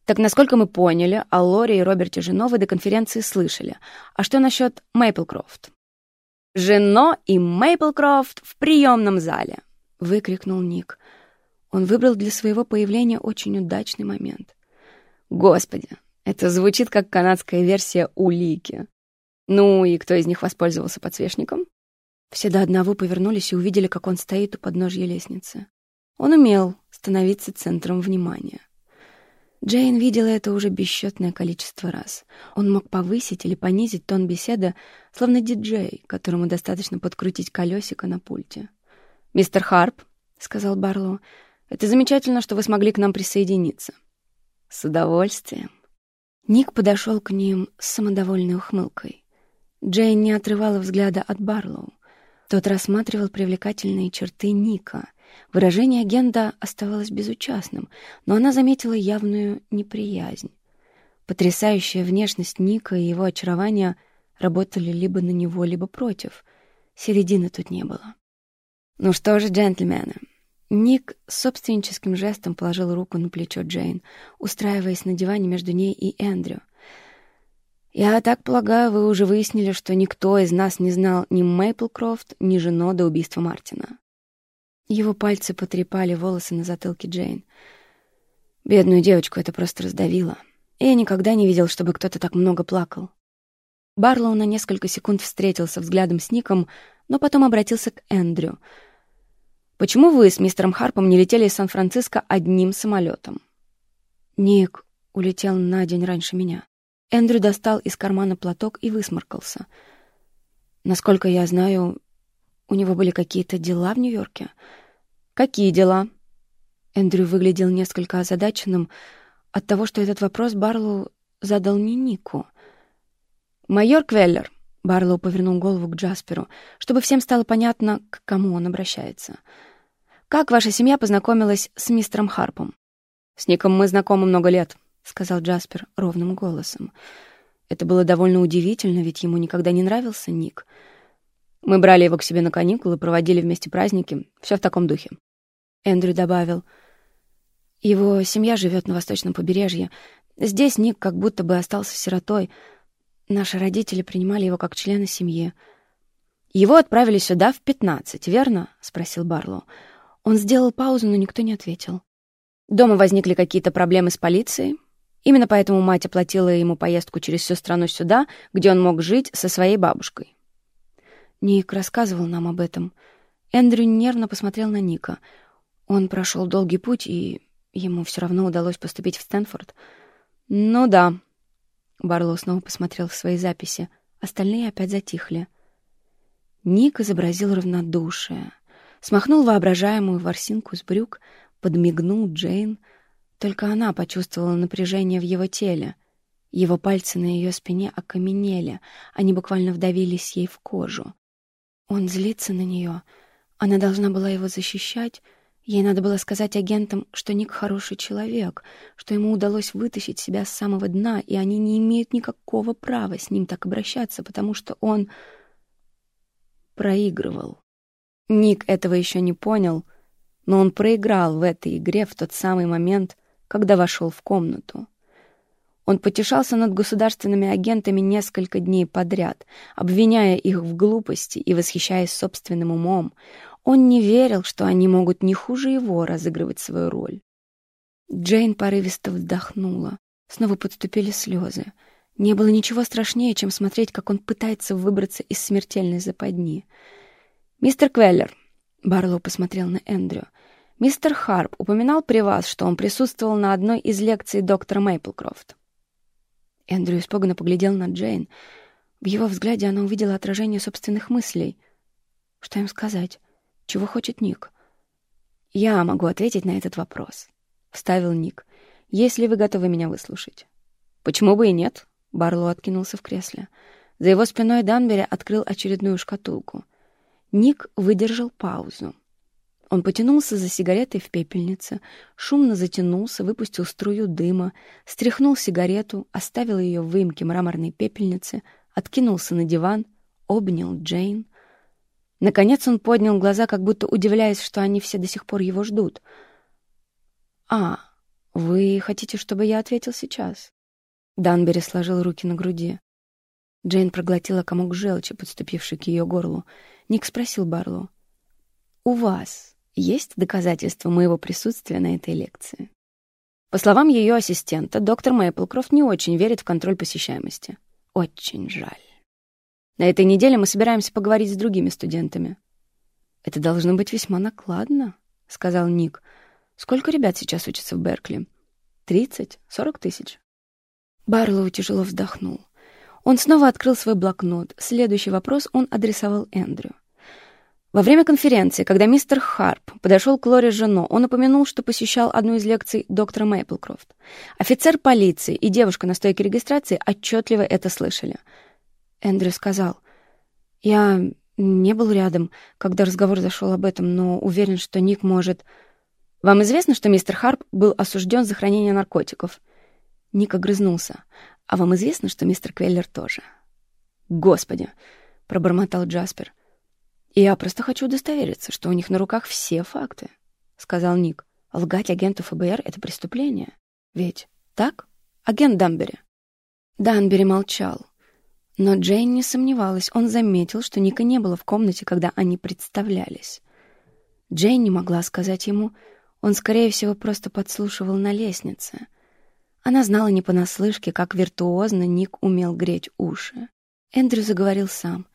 «Так, насколько мы поняли, о Лоре и Роберте Жено вы до конференции слышали. А что насчет Мейплкрофт?» «Жено и Мейплкрофт в приемном зале», — выкрикнул Ник. Он выбрал для своего появления очень удачный момент. «Господи, это звучит как канадская версия улики. Ну и кто из них воспользовался подсвечником?» Все до одного повернулись и увидели, как он стоит у подножья лестницы. Он умел становиться центром внимания. Джейн видела это уже бесчетное количество раз. Он мог повысить или понизить тон беседы, словно диджей, которому достаточно подкрутить колесико на пульте. «Мистер Харп», — сказал Барлоу, — «это замечательно, что вы смогли к нам присоединиться». «С удовольствием». Ник подошел к ним с самодовольной ухмылкой. Джейн не отрывала взгляда от Барлоу. Тот рассматривал привлекательные черты Ника. Выражение агента оставалось безучастным, но она заметила явную неприязнь. Потрясающая внешность Ника и его очарование работали либо на него, либо против. Середины тут не было. «Ну что же, джентльмены?» Ник собственническим жестом положил руку на плечо Джейн, устраиваясь на диване между ней и Эндрю. «Я так полагаю, вы уже выяснили, что никто из нас не знал ни Мейплкрофт, ни жену до убийства Мартина». Его пальцы потрепали волосы на затылке Джейн. Бедную девочку это просто раздавило. Я никогда не видел, чтобы кто-то так много плакал. Барлоу на несколько секунд встретился взглядом с Ником, но потом обратился к Эндрю — Почему вы с мистером Харпом не летели из Сан-Франциско одним самолетом? Ник улетел на день раньше меня. Эндрю достал из кармана платок и высморкался. Насколько я знаю, у него были какие-то дела в Нью-Йорке. Какие дела? Эндрю выглядел несколько озадаченным от того, что этот вопрос Барлоу задал не Нику. «Майор Квеллер», — Барлоу повернул голову к Джасперу, чтобы всем стало понятно, к кому он обращается — как ваша семья познакомилась с мистером Харпом? С Ником мы знакомы много лет, сказал Джаспер ровным голосом. Это было довольно удивительно, ведь ему никогда не нравился Ник. Мы брали его к себе на каникулы, проводили вместе праздники, все в таком духе. Эндрю добавил: его семья живет на восточном побережье. Здесь Ник как будто бы остался сиротой. Наши родители принимали его как члена семьи. Его отправили сюда в пятнадцать, верно? спросил Барлоу. Он сделал паузу, но никто не ответил. Дома возникли какие-то проблемы с полицией. Именно поэтому мать оплатила ему поездку через всю страну сюда, где он мог жить со своей бабушкой. Ник рассказывал нам об этом. Эндрю нервно посмотрел на Ника. Он прошел долгий путь, и ему все равно удалось поступить в Стэнфорд. «Ну да». Барлоу снова посмотрел в свои записи. Остальные опять затихли. Ник изобразил равнодушие смахнул воображаемую ворсинку с брюк, подмигнул Джейн. Только она почувствовала напряжение в его теле. Его пальцы на ее спине окаменели, они буквально вдавились ей в кожу. Он злится на нее. Она должна была его защищать. Ей надо было сказать агентам, что Ник хороший человек, что ему удалось вытащить себя с самого дна, и они не имеют никакого права с ним так обращаться, потому что он проигрывал. Ник этого еще не понял, но он проиграл в этой игре в тот самый момент, когда вошел в комнату. Он потешался над государственными агентами несколько дней подряд, обвиняя их в глупости и восхищаясь собственным умом. Он не верил, что они могут не хуже его разыгрывать свою роль. Джейн порывисто вздохнула. Снова подступили слезы. Не было ничего страшнее, чем смотреть, как он пытается выбраться из смертельной западни. «Мистер Квеллер», — Барлоу посмотрел на Эндрю, — «мистер Харп упоминал при вас, что он присутствовал на одной из лекций доктора Мейплкрофт». Эндрю испуганно поглядел на Джейн. В его взгляде она увидела отражение собственных мыслей. Что им сказать? Чего хочет Ник? «Я могу ответить на этот вопрос», — вставил Ник, — «если вы готовы меня выслушать». «Почему бы и нет?» — Барлоу откинулся в кресле. За его спиной Данбери открыл очередную шкатулку. Ник выдержал паузу. Он потянулся за сигаретой в пепельнице, шумно затянулся, выпустил струю дыма, стряхнул сигарету, оставил ее в выемке мраморной пепельницы, откинулся на диван, обнял Джейн. Наконец он поднял глаза, как будто удивляясь, что они все до сих пор его ждут. «А, вы хотите, чтобы я ответил сейчас?» Данбери сложил руки на груди. Джейн проглотила комок желчи, подступивший к ее горлу. Ник спросил Барлоу. «У вас есть доказательства моего присутствия на этой лекции. По словам ее ассистента, доктор Мэйплкрофт не очень верит в контроль посещаемости. Очень жаль. На этой неделе мы собираемся поговорить с другими студентами. «Это должно быть весьма накладно», — сказал Ник. «Сколько ребят сейчас учатся в Беркли? Тридцать? Сорок тысяч?» Барлоу тяжело вздохнул. Он снова открыл свой блокнот. Следующий вопрос он адресовал Эндрю. Во время конференции, когда мистер Харп подошел к Лоре Жено, он упомянул, что посещал одну из лекций доктора Мейплкрофт. Офицер полиции и девушка на стойке регистрации отчетливо это слышали. Эндрю сказал, «Я не был рядом, когда разговор зашел об этом, но уверен, что Ник может...» «Вам известно, что мистер Харп был осужден за хранение наркотиков?» Ник огрызнулся. «А вам известно, что мистер Квеллер тоже?» «Господи!» — пробормотал Джаспер. «Я просто хочу удостовериться, что у них на руках все факты», — сказал Ник. «Лгать агенту ФБР — это преступление. Ведь так, агент Дамбери?» Данбери молчал. Но Джейн не сомневалась. Он заметил, что Ника не было в комнате, когда они представлялись. Джейн не могла сказать ему. Он, скорее всего, просто подслушивал на лестнице. Она знала не понаслышке, как виртуозно Ник умел греть уши. Эндрю заговорил сам.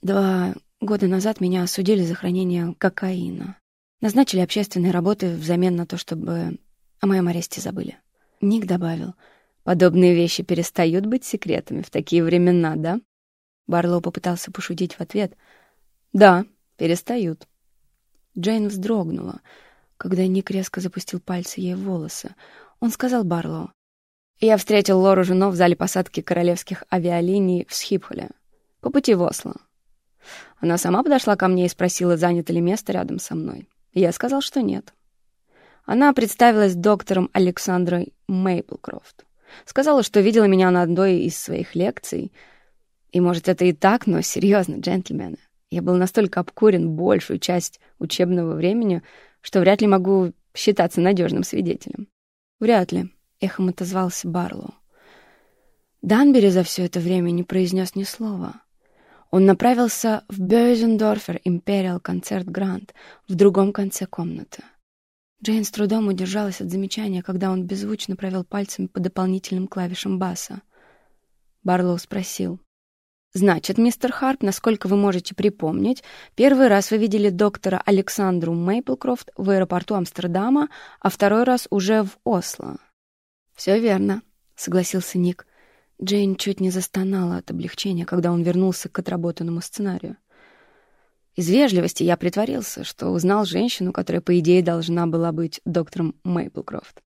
Два Года назад меня осудили за хранение кокаина. Назначили общественные работы взамен на то, чтобы о моем аресте забыли. Ник добавил, подобные вещи перестают быть секретами в такие времена, да? Барлоу попытался пошутить в ответ. Да, перестают. Джейн вздрогнула, когда Ник резко запустил пальцы ей в волосы. Он сказал Барлоу, «Я встретил Лору Жено в зале посадки королевских авиалиний в Схипхоле по пути в Осло. Она сама подошла ко мне и спросила, занято ли место рядом со мной. Я сказал, что нет. Она представилась доктором Александрой Мейплкрофт. Сказала, что видела меня на одной из своих лекций. И, может, это и так, но серьезно, джентльмены. Я был настолько обкурен большую часть учебного времени, что вряд ли могу считаться надежным свидетелем. Вряд ли, — эхом отозвался Барлоу. Данбери за все это время не произнес ни слова. Он направился в Бёйзендорфер Империал Концерт Гранд в другом конце комнаты. Джейн с трудом удержалась от замечания, когда он беззвучно провел пальцами по дополнительным клавишам баса. Барлоу спросил. «Значит, мистер Харп, насколько вы можете припомнить, первый раз вы видели доктора Александру Мейплкрофт в аэропорту Амстердама, а второй раз уже в Осло». «Все верно», — согласился Ник. Джейн чуть не застонала от облегчения, когда он вернулся к отработанному сценарию. Из вежливости я притворился, что узнал женщину, которая, по идее, должна была быть доктором Мейплкрофт.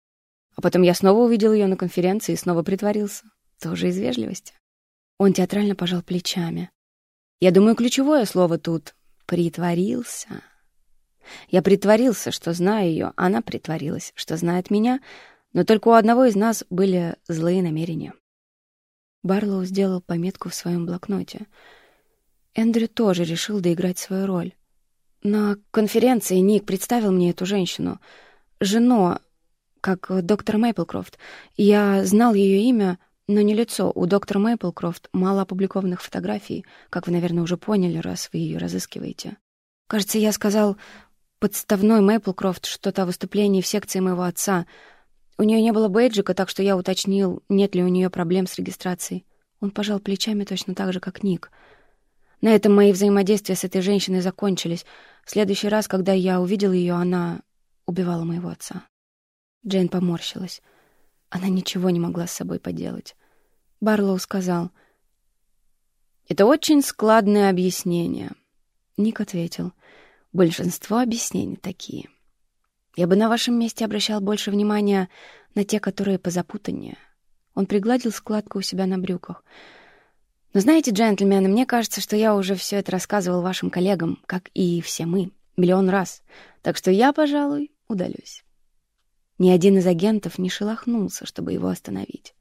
А потом я снова увидел ее на конференции и снова притворился. Тоже из вежливости. Он театрально пожал плечами. Я думаю, ключевое слово тут — «притворился». Я притворился, что знаю ее, она притворилась, что знает меня, но только у одного из нас были злые намерения. Барлоу сделал пометку в своем блокноте. Эндрю тоже решил доиграть свою роль. На конференции Ник представил мне эту женщину. Жену, как доктор Мейплкрофт. Я знал ее имя, но не лицо. У доктора Мейплкрофт мало опубликованных фотографий, как вы, наверное, уже поняли, раз вы ее разыскиваете. Кажется, я сказал подставной Мейплкрофт что-то о выступлении в секции моего отца. У нее не было бейджика, так что я уточнил, нет ли у нее проблем с регистрацией. Он пожал плечами точно так же, как Ник. На этом мои взаимодействия с этой женщиной закончились. В следующий раз, когда я увидел ее, она убивала моего отца. Джейн поморщилась. Она ничего не могла с собой поделать. Барлоу сказал, «Это очень складное объяснение». Ник ответил, «Большинство объяснений такие. Я бы на вашем месте обращал больше внимания на те, которые позапутаннее». Он пригладил складку у себя на брюках. «Но знаете, джентльмены, мне кажется, что я уже все это рассказывал вашим коллегам, как и все мы, миллион раз. Так что я, пожалуй, удалюсь». Ни один из агентов не шелохнулся, чтобы его остановить.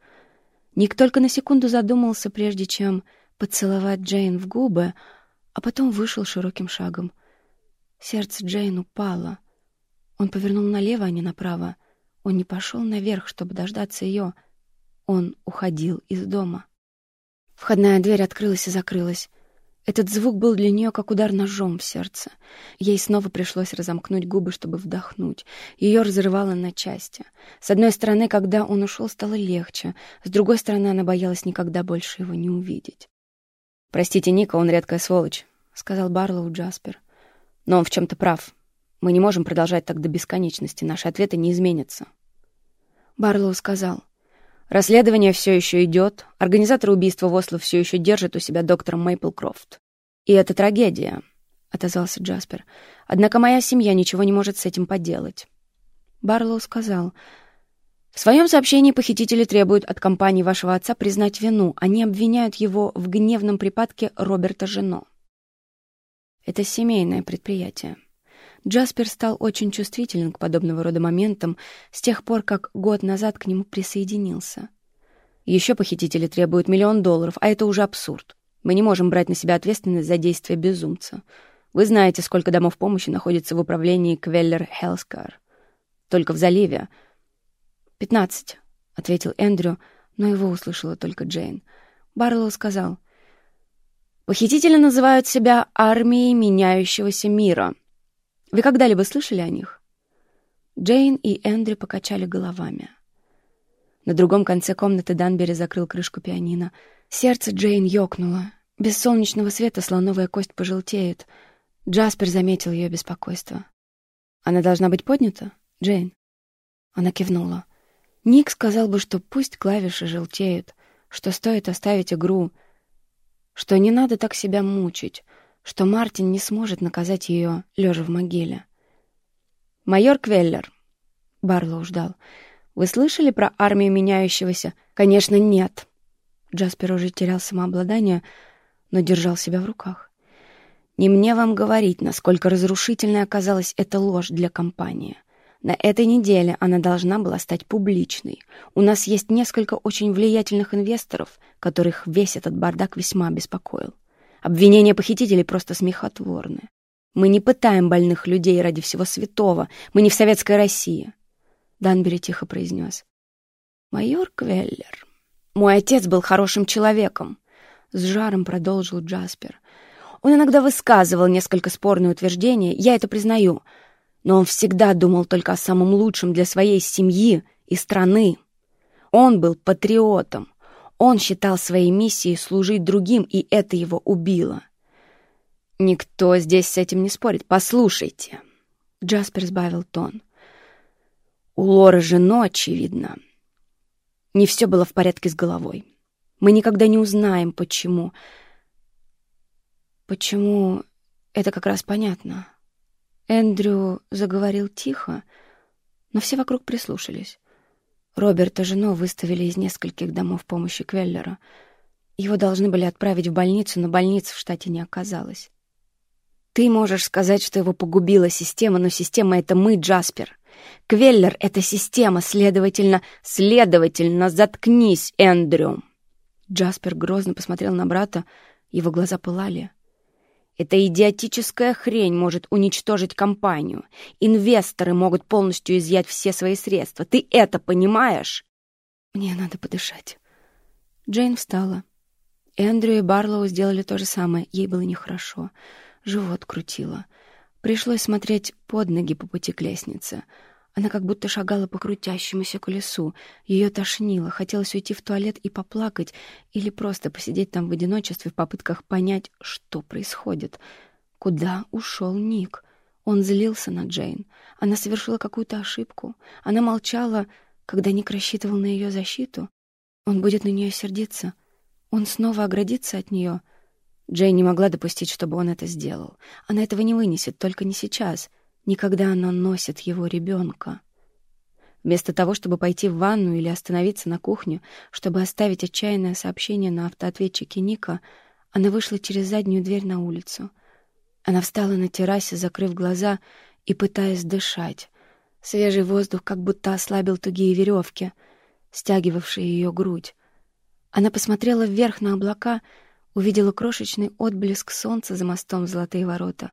Ник только на секунду задумался, прежде чем поцеловать Джейн в губы, а потом вышел широким шагом. Сердце Джейн упало. Он повернул налево, а не направо. Он не пошел наверх, чтобы дождаться ее. Он уходил из дома. Входная дверь открылась и закрылась. Этот звук был для нее как удар ножом в сердце. Ей снова пришлось разомкнуть губы, чтобы вдохнуть. Ее разрывало на части. С одной стороны, когда он ушел, стало легче. С другой стороны, она боялась никогда больше его не увидеть. «Простите, Ника, он редкая сволочь», — сказал Барлоу Джаспер. «Но он в чем-то прав. Мы не можем продолжать так до бесконечности. Наши ответы не изменятся». Барлоу сказал. Расследование все еще идет. Организаторы убийства в Осло все еще держат у себя доктора Мейплкрофт. И это трагедия, — отозвался Джаспер. Однако моя семья ничего не может с этим поделать. Барлоу сказал, в своем сообщении похитители требуют от компании вашего отца признать вину. Они обвиняют его в гневном припадке Роберта Жено. Это семейное предприятие. Джаспер стал очень чувствителен к подобного рода моментам с тех пор, как год назад к нему присоединился. Еще похитители требуют миллион долларов, а это уже абсурд. Мы не можем брать на себя ответственность за действия безумца. Вы знаете, сколько домов помощи находится в управлении Квеллер Хелскар. Только в заливе. «Пятнадцать», — ответил Эндрю, но его услышала только Джейн. Барлоу сказал, «Похитители называют себя армией меняющегося мира». Вы когда-либо слышали о них?» Джейн и Эндрю покачали головами. На другом конце комнаты Данбери закрыл крышку пианино. Сердце Джейн ёкнуло. Без солнечного света слоновая кость пожелтеет. Джаспер заметил ее беспокойство. «Она должна быть поднята, Джейн?» Она кивнула. Ник сказал бы, что пусть клавиши желтеют, что стоит оставить игру, что не надо так себя мучить, что Мартин не сможет наказать ее, лежа в могиле. «Майор Квеллер», — Барлоу ждал, — «вы слышали про армию меняющегося?» «Конечно, нет». Джаспер уже терял самообладание, но держал себя в руках. «Не мне вам говорить, насколько разрушительной оказалась эта ложь для компании. На этой неделе она должна была стать публичной. У нас есть несколько очень влиятельных инвесторов, которых весь этот бардак весьма беспокоил. Обвинения похитителей просто смехотворны. Мы не пытаем больных людей ради всего святого. Мы не в советской России. Данбери тихо произнес. Майор Квеллер. Мой отец был хорошим человеком. С жаром продолжил Джаспер. Он иногда высказывал несколько спорные утверждения, я это признаю. Но он всегда думал только о самом лучшем для своей семьи и страны. Он был патриотом. Он считал своей миссией служить другим, и это его убило. Никто здесь с этим не спорит. Послушайте. Джаспер сбавил тон. У Лоры жену, очевидно. Не все было в порядке с головой. Мы никогда не узнаем, почему. Почему это как раз понятно. Эндрю заговорил тихо, но все вокруг прислушались. Роберта жену выставили из нескольких домов помощи Квеллера. Его должны были отправить в больницу, но больницы в штате не оказалось. Ты можешь сказать, что его погубила система, но система — это мы, Джаспер. Квеллер — это система, следовательно, следовательно, заткнись, Эндрю. Джаспер грозно посмотрел на брата, его глаза пылали. Эта идиотическая хрень может уничтожить компанию. Инвесторы могут полностью изъять все свои средства. Ты это понимаешь? Мне надо подышать. Джейн встала. Эндрю и Барлоу сделали то же самое. Ей было нехорошо. Живот крутило. Пришлось смотреть под ноги по пути к лестнице. Она как будто шагала по крутящемуся колесу. Ее тошнило, хотелось уйти в туалет и поплакать, или просто посидеть там в одиночестве в попытках понять, что происходит. Куда ушел Ник? Он злился на Джейн. Она совершила какую-то ошибку. Она молчала, когда Ник рассчитывал на ее защиту. Он будет на нее сердиться. Он снова оградится от нее. Джейн не могла допустить, чтобы он это сделал. Она этого не вынесет, только не сейчас — Никогда она носит его ребенка. Вместо того, чтобы пойти в ванну или остановиться на кухню, чтобы оставить отчаянное сообщение на автоответчике Ника, она вышла через заднюю дверь на улицу. Она встала на террасе, закрыв глаза и пытаясь дышать. Свежий воздух как будто ослабил тугие веревки, стягивавшие ее грудь. Она посмотрела вверх на облака, увидела крошечный отблеск солнца за мостом Золотые ворота.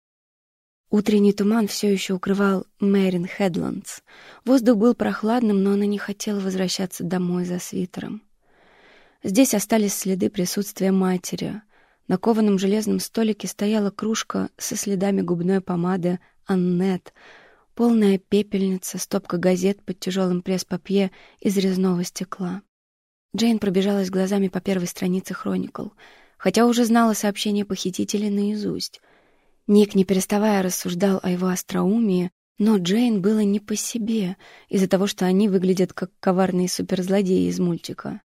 Утренний туман все еще укрывал Мэрин Хедландс. Воздух был прохладным, но она не хотела возвращаться домой за свитером. Здесь остались следы присутствия матери. На кованом железном столике стояла кружка со следами губной помады «Аннет», полная пепельница, стопка газет под тяжелым пресс-папье из резного стекла. Джейн пробежалась глазами по первой странице «Хроникл», хотя уже знала сообщение похитителей наизусть — Ник, не переставая, рассуждал о его остроумии, но Джейн было не по себе из-за того, что они выглядят как коварные суперзлодеи из мультика.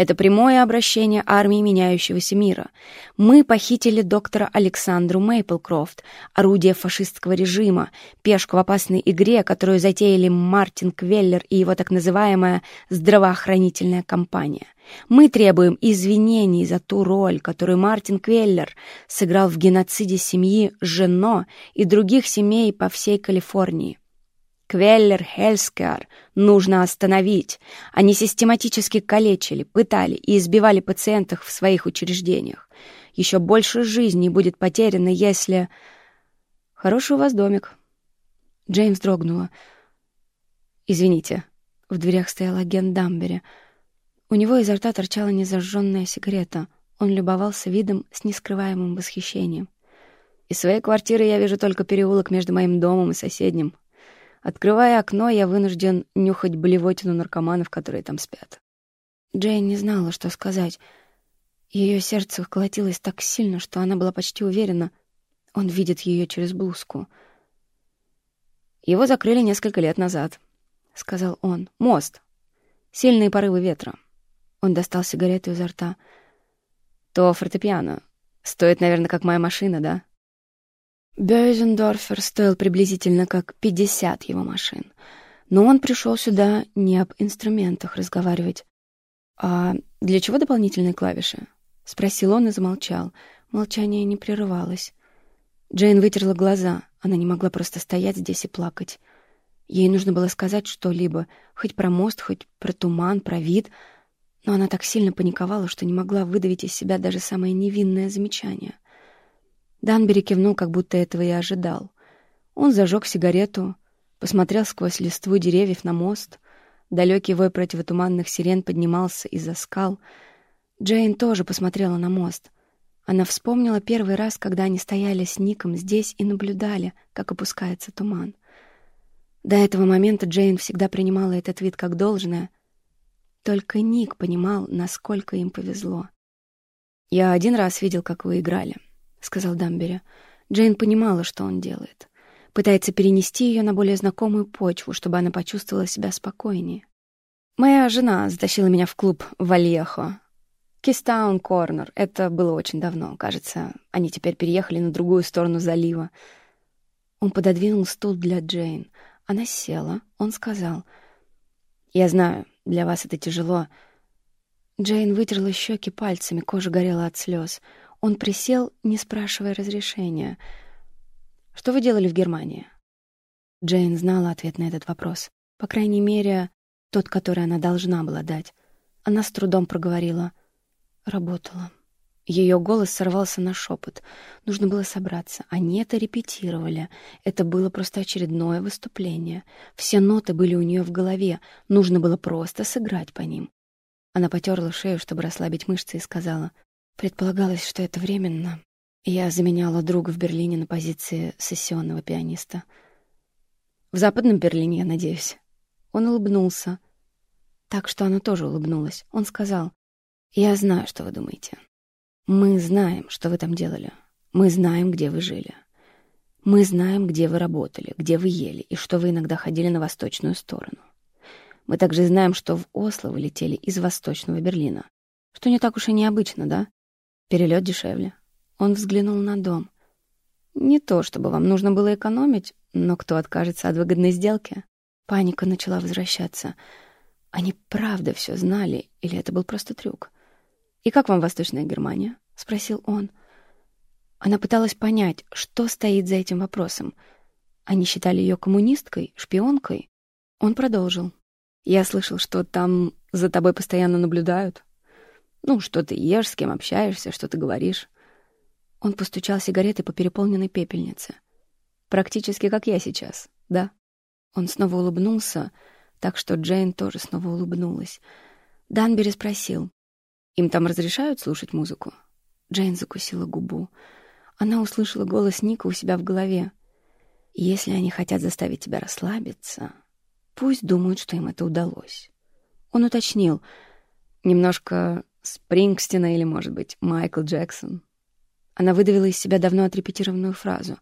Это прямое обращение армии меняющегося мира. Мы похитили доктора Александру Мейплкрофт, орудие фашистского режима, пешку в опасной игре, которую затеяли Мартин Квеллер и его так называемая «здравоохранительная компания». Мы требуем извинений за ту роль, которую Мартин Квеллер сыграл в геноциде семьи Жено и других семей по всей Калифорнии. Квеллер Хельскар нужно остановить. Они систематически калечили, пытали и избивали пациентов в своих учреждениях. Еще больше жизней будет потеряно, если... Хороший у вас домик. Джеймс дрогнула. «Извините». В дверях стоял агент Дамбери. У него изо рта торчала незажженная сигарета. Он любовался видом с нескрываемым восхищением. «Из своей квартиры я вижу только переулок между моим домом и соседним. Открывая окно, я вынужден нюхать болевотину наркоманов, которые там спят. Джейн не знала, что сказать. Ее сердце колотилось так сильно, что она была почти уверена, он видит ее через блузку. «Его закрыли несколько лет назад», — сказал он. «Мост. Сильные порывы ветра». Он достал сигарету изо рта. «То фортепиано. Стоит, наверное, как моя машина, да?» Бёйзендорфер стоил приблизительно как 50 его машин. Но он пришел сюда не об инструментах разговаривать. «А для чего дополнительные клавиши?» — спросил он и замолчал. Молчание не прерывалось. Джейн вытерла глаза. Она не могла просто стоять здесь и плакать. Ей нужно было сказать что-либо, хоть про мост, хоть про туман, про вид, но она так сильно паниковала, что не могла выдавить из себя даже самое невинное замечание — Данбери кивнул, как будто этого и ожидал. Он зажег сигарету, посмотрел сквозь листву деревьев на мост. Далекий вой противотуманных сирен поднимался из-за скал. Джейн тоже посмотрела на мост. Она вспомнила первый раз, когда они стояли с Ником здесь и наблюдали, как опускается туман. До этого момента Джейн всегда принимала этот вид как должное. Только Ник понимал, насколько им повезло. «Я один раз видел, как вы играли», — сказал Дамбери. Джейн понимала, что он делает. Пытается перенести ее на более знакомую почву, чтобы она почувствовала себя спокойнее. Моя жена затащила меня в клуб Вальехо. Кистаун Корнер. Это было очень давно. Кажется, они теперь переехали на другую сторону залива. Он пододвинул стул для Джейн. Она села. Он сказал. «Я знаю, для вас это тяжело». Джейн вытерла щеки пальцами, кожа горела от слез. Он присел, не спрашивая разрешения. «Что вы делали в Германии?» Джейн знала ответ на этот вопрос. По крайней мере, тот, который она должна была дать. Она с трудом проговорила. «Работала. Ее голос сорвался на шепот. Нужно было собраться. Они это репетировали. Это было просто очередное выступление. Все ноты были у нее в голове. Нужно было просто сыграть по ним. Она потерла шею, чтобы расслабить мышцы, и сказала, «Предполагалось, что это временно. Я заменяла друга в Берлине на позиции сессионного пианиста. В Западном Берлине, я надеюсь». Он улыбнулся. Так что она тоже улыбнулась. Он сказал, «Я знаю, что вы думаете. Мы знаем, что вы там делали. Мы знаем, где вы жили. Мы знаем, где вы работали, где вы ели, и что вы иногда ходили на восточную сторону. Мы также знаем, что в Осло вы летели из восточного Берлина. Что не так уж и необычно, да? Перелет дешевле. Он взглянул на дом. Не то, чтобы вам нужно было экономить, но кто откажется от выгодной сделки? Паника начала возвращаться. Они правда все знали, или это был просто трюк? «И как вам Восточная Германия?» — спросил он. Она пыталась понять, что стоит за этим вопросом. Они считали ее коммунисткой, шпионкой? Он продолжил. «Я слышал, что там за тобой постоянно наблюдают. Ну, что ты ешь, с кем общаешься, что ты говоришь». Он постучал сигаретой по переполненной пепельнице. «Практически как я сейчас, да?» Он снова улыбнулся, так что Джейн тоже снова улыбнулась. Данбери спросил. Им там разрешают слушать музыку?» Джейн закусила губу. Она услышала голос Ника у себя в голове. «Если они хотят заставить тебя расслабиться, пусть думают, что им это удалось». Он уточнил. «Немножко Спрингстина или, может быть, Майкл Джексон». Она выдавила из себя давно отрепетированную фразу.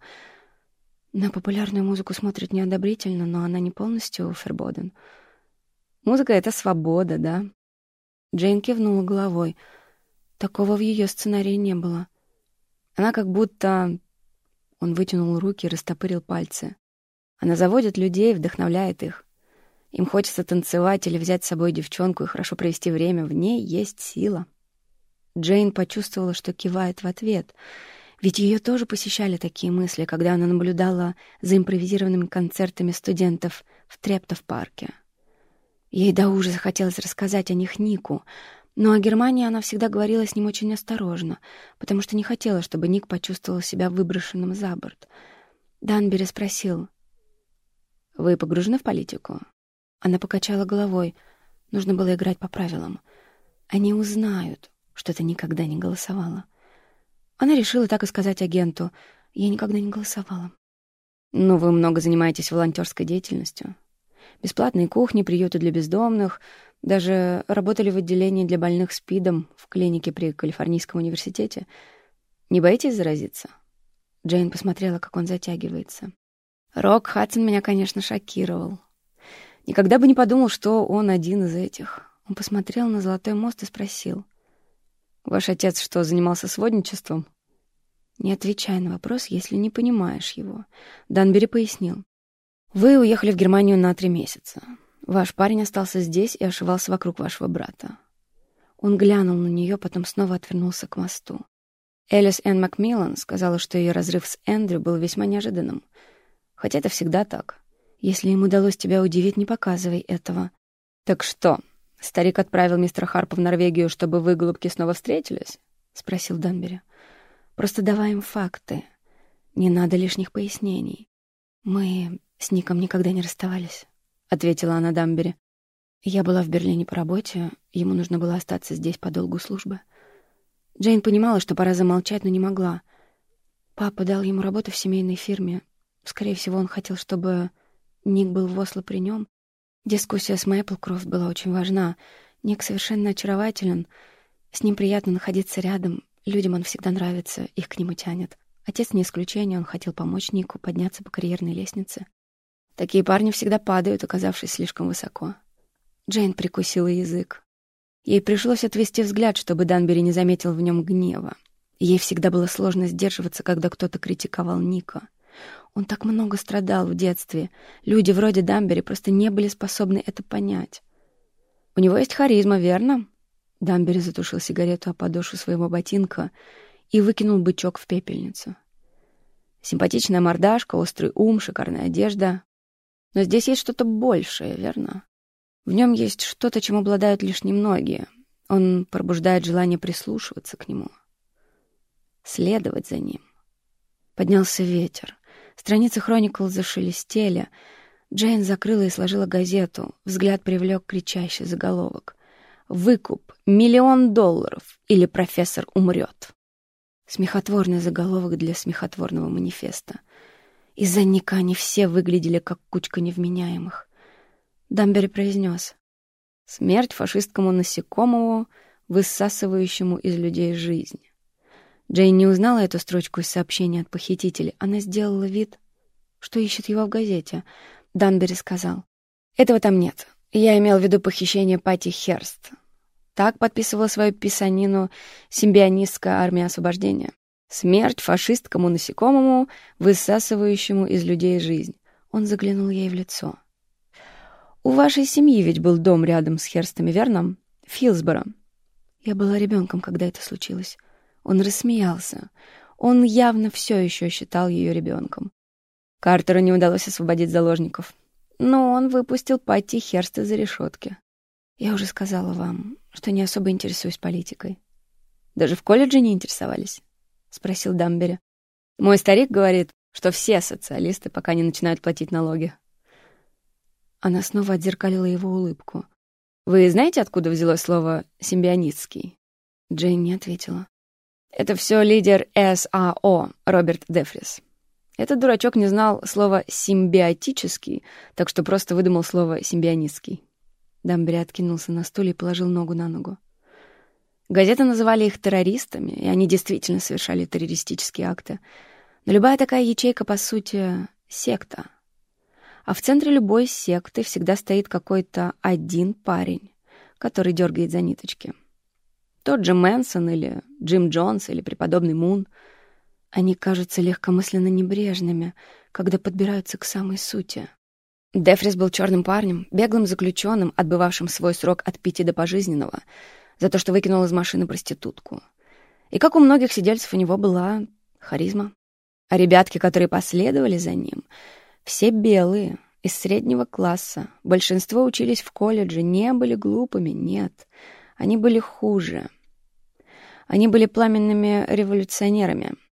На популярную музыку смотрят неодобрительно, но она не полностью Фербоден. Музыка — это свобода, да? Джейн кивнула головой. Такого в ее сценарии не было. Она как будто... Он вытянул руки и растопырил пальцы. Она заводит людей, вдохновляет их. Им хочется танцевать или взять с собой девчонку и хорошо провести время. В ней есть сила. Джейн почувствовала, что кивает в ответ. Ведь ее тоже посещали такие мысли, когда она наблюдала за импровизированными концертами студентов в Трептов-парке. Ей до ужаса хотелось рассказать о них Нику, но о Германии она всегда говорила с ним очень осторожно, потому что не хотела, чтобы Ник почувствовал себя выброшенным за борт. Данбери спросил, «Вы погружены в политику?» Она покачала головой. Нужно было играть по правилам. Они узнают, что ты никогда не голосовала. Она решила так и сказать агенту. «Я никогда не голосовала». «Ну, вы много занимаетесь волонтерской деятельностью», бесплатные кухни, приюты для бездомных, даже работали в отделении для больных СПИДом в клинике при Калифорнийском университете. Не боитесь заразиться?» Джейн посмотрела, как он затягивается. Рок Хадсон меня, конечно, шокировал. Никогда бы не подумал, что он один из этих. Он посмотрел на Золотой мост и спросил. «Ваш отец что, занимался сводничеством?» Не отвечай на вопрос, если не понимаешь его. Данбери пояснил. Вы уехали в Германию на три месяца. Ваш парень остался здесь и ошивался вокруг вашего брата. Он глянул на нее, потом снова отвернулся к мосту. Элис Энн Макмиллан сказала, что ее разрыв с Эндрю был весьма неожиданным. Хотя это всегда так. Если им удалось тебя удивить, не показывай этого. Так что, старик отправил мистера Харпа в Норвегию, чтобы вы, голубки, снова встретились? — спросил Данбери. Просто давай им факты. Не надо лишних пояснений. Мы «С Ником никогда не расставались», — ответила она Дамбери. «Я была в Берлине по работе, ему нужно было остаться здесь по долгу службы». Джейн понимала, что пора замолчать, но не могла. Папа дал ему работу в семейной фирме. Скорее всего, он хотел, чтобы Ник был в Осло при нем. Дискуссия с Мэпплкрофт была очень важна. Ник совершенно очарователен. С ним приятно находиться рядом. Людям он всегда нравится, их к нему тянет. Отец не исключение, он хотел помочь Нику подняться по карьерной лестнице. Такие парни всегда падают, оказавшись слишком высоко. Джейн прикусила язык. Ей пришлось отвести взгляд, чтобы Данбери не заметил в нем гнева. Ей всегда было сложно сдерживаться, когда кто-то критиковал Ника. Он так много страдал в детстве. Люди вроде Дамбери просто не были способны это понять. «У него есть харизма, верно?» Дамбери затушил сигарету о подошву своего ботинка и выкинул бычок в пепельницу. Симпатичная мордашка, острый ум, шикарная одежда. Но здесь есть что-то большее, верно? В нем есть что-то, чем обладают лишь немногие. Он пробуждает желание прислушиваться к нему. следовать за ним. Поднялся ветер. Страницы Хроникл зашелестели. Джейн закрыла и сложила газету. Взгляд привлек кричащий заголовок. «Выкуп! Миллион долларов! Или профессор умрет!» Смехотворный заголовок для смехотворного манифеста. Из-за Ника они все выглядели как кучка невменяемых. Дамбери произнес. «Смерть фашистскому насекомому, высасывающему из людей жизнь». Джейн не узнала эту строчку из сообщения от похитителей. Она сделала вид, что ищет его в газете. Данбери сказал. «Этого там нет. Я имел в виду похищение Пати Херст. Так подписывала свою писанину симбионистская армия освобождения. Смерть фашисткому насекомому, высасывающему из людей жизнь. Он заглянул ей в лицо. «У вашей семьи ведь был дом рядом с Херстами, верно? Филсборо. Я была ребенком, когда это случилось. Он рассмеялся. Он явно все еще считал ее ребенком. Картеру не удалось освободить заложников. Но он выпустил Патти Херста за решетки. Я уже сказала вам, что не особо интересуюсь политикой. Даже в колледже не интересовались? Спросил Дамбери. Мой старик говорит, что все социалисты пока не начинают платить налоги. Она снова отзеркалила его улыбку. «Вы знаете, откуда взялось слово «симбионистский»?» Джейн не ответила. «Это все лидер САО Роберт Дефрис. Этот дурачок не знал слова «симбиотический», так что просто выдумал слово «симбионистский». Дамбери откинулся на стуле и положил ногу на ногу. Газеты называли их террористами, и они действительно совершали террористические акты. Но любая такая ячейка, по сути, секта. А в центре любой секты всегда стоит какой-то один парень, который дергает за ниточки. Тот же Мэнсон или Джим Джонс или преподобный Мун — они кажутся легкомысленно небрежными, когда подбираются к самой сути. Дефрис был черным парнем, беглым заключенным, отбывавшим свой срок от пяти до пожизненного, за то, что выкинул из машины проститутку. И как у многих сидельцев, у него была харизма. А ребятки, которые последовали за ним, все белые, из среднего класса. Большинство учились в колледже, не были глупыми, нет. Они были хуже. Они были пламенными революционерами —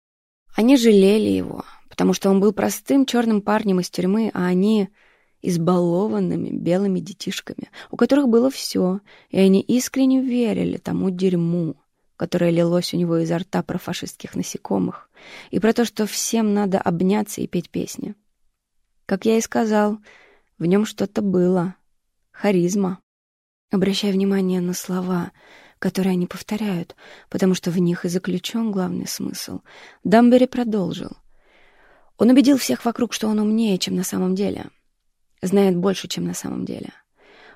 они жалели его, потому что он был простым черным парнем из тюрьмы, а они избалованными белыми детишками, у которых было все, и они искренне верили тому дерьму, которое лилось у него изо рта про фашистских насекомых, и про то, что всем надо обняться и петь песни. Как я и сказал, в нем что-то было. Харизма. Обращай внимание на слова — которые они повторяют, потому что в них и заключен главный смысл. Дамбери продолжил. Он убедил всех вокруг, что он умнее, чем на самом деле. Знает больше, чем на самом деле.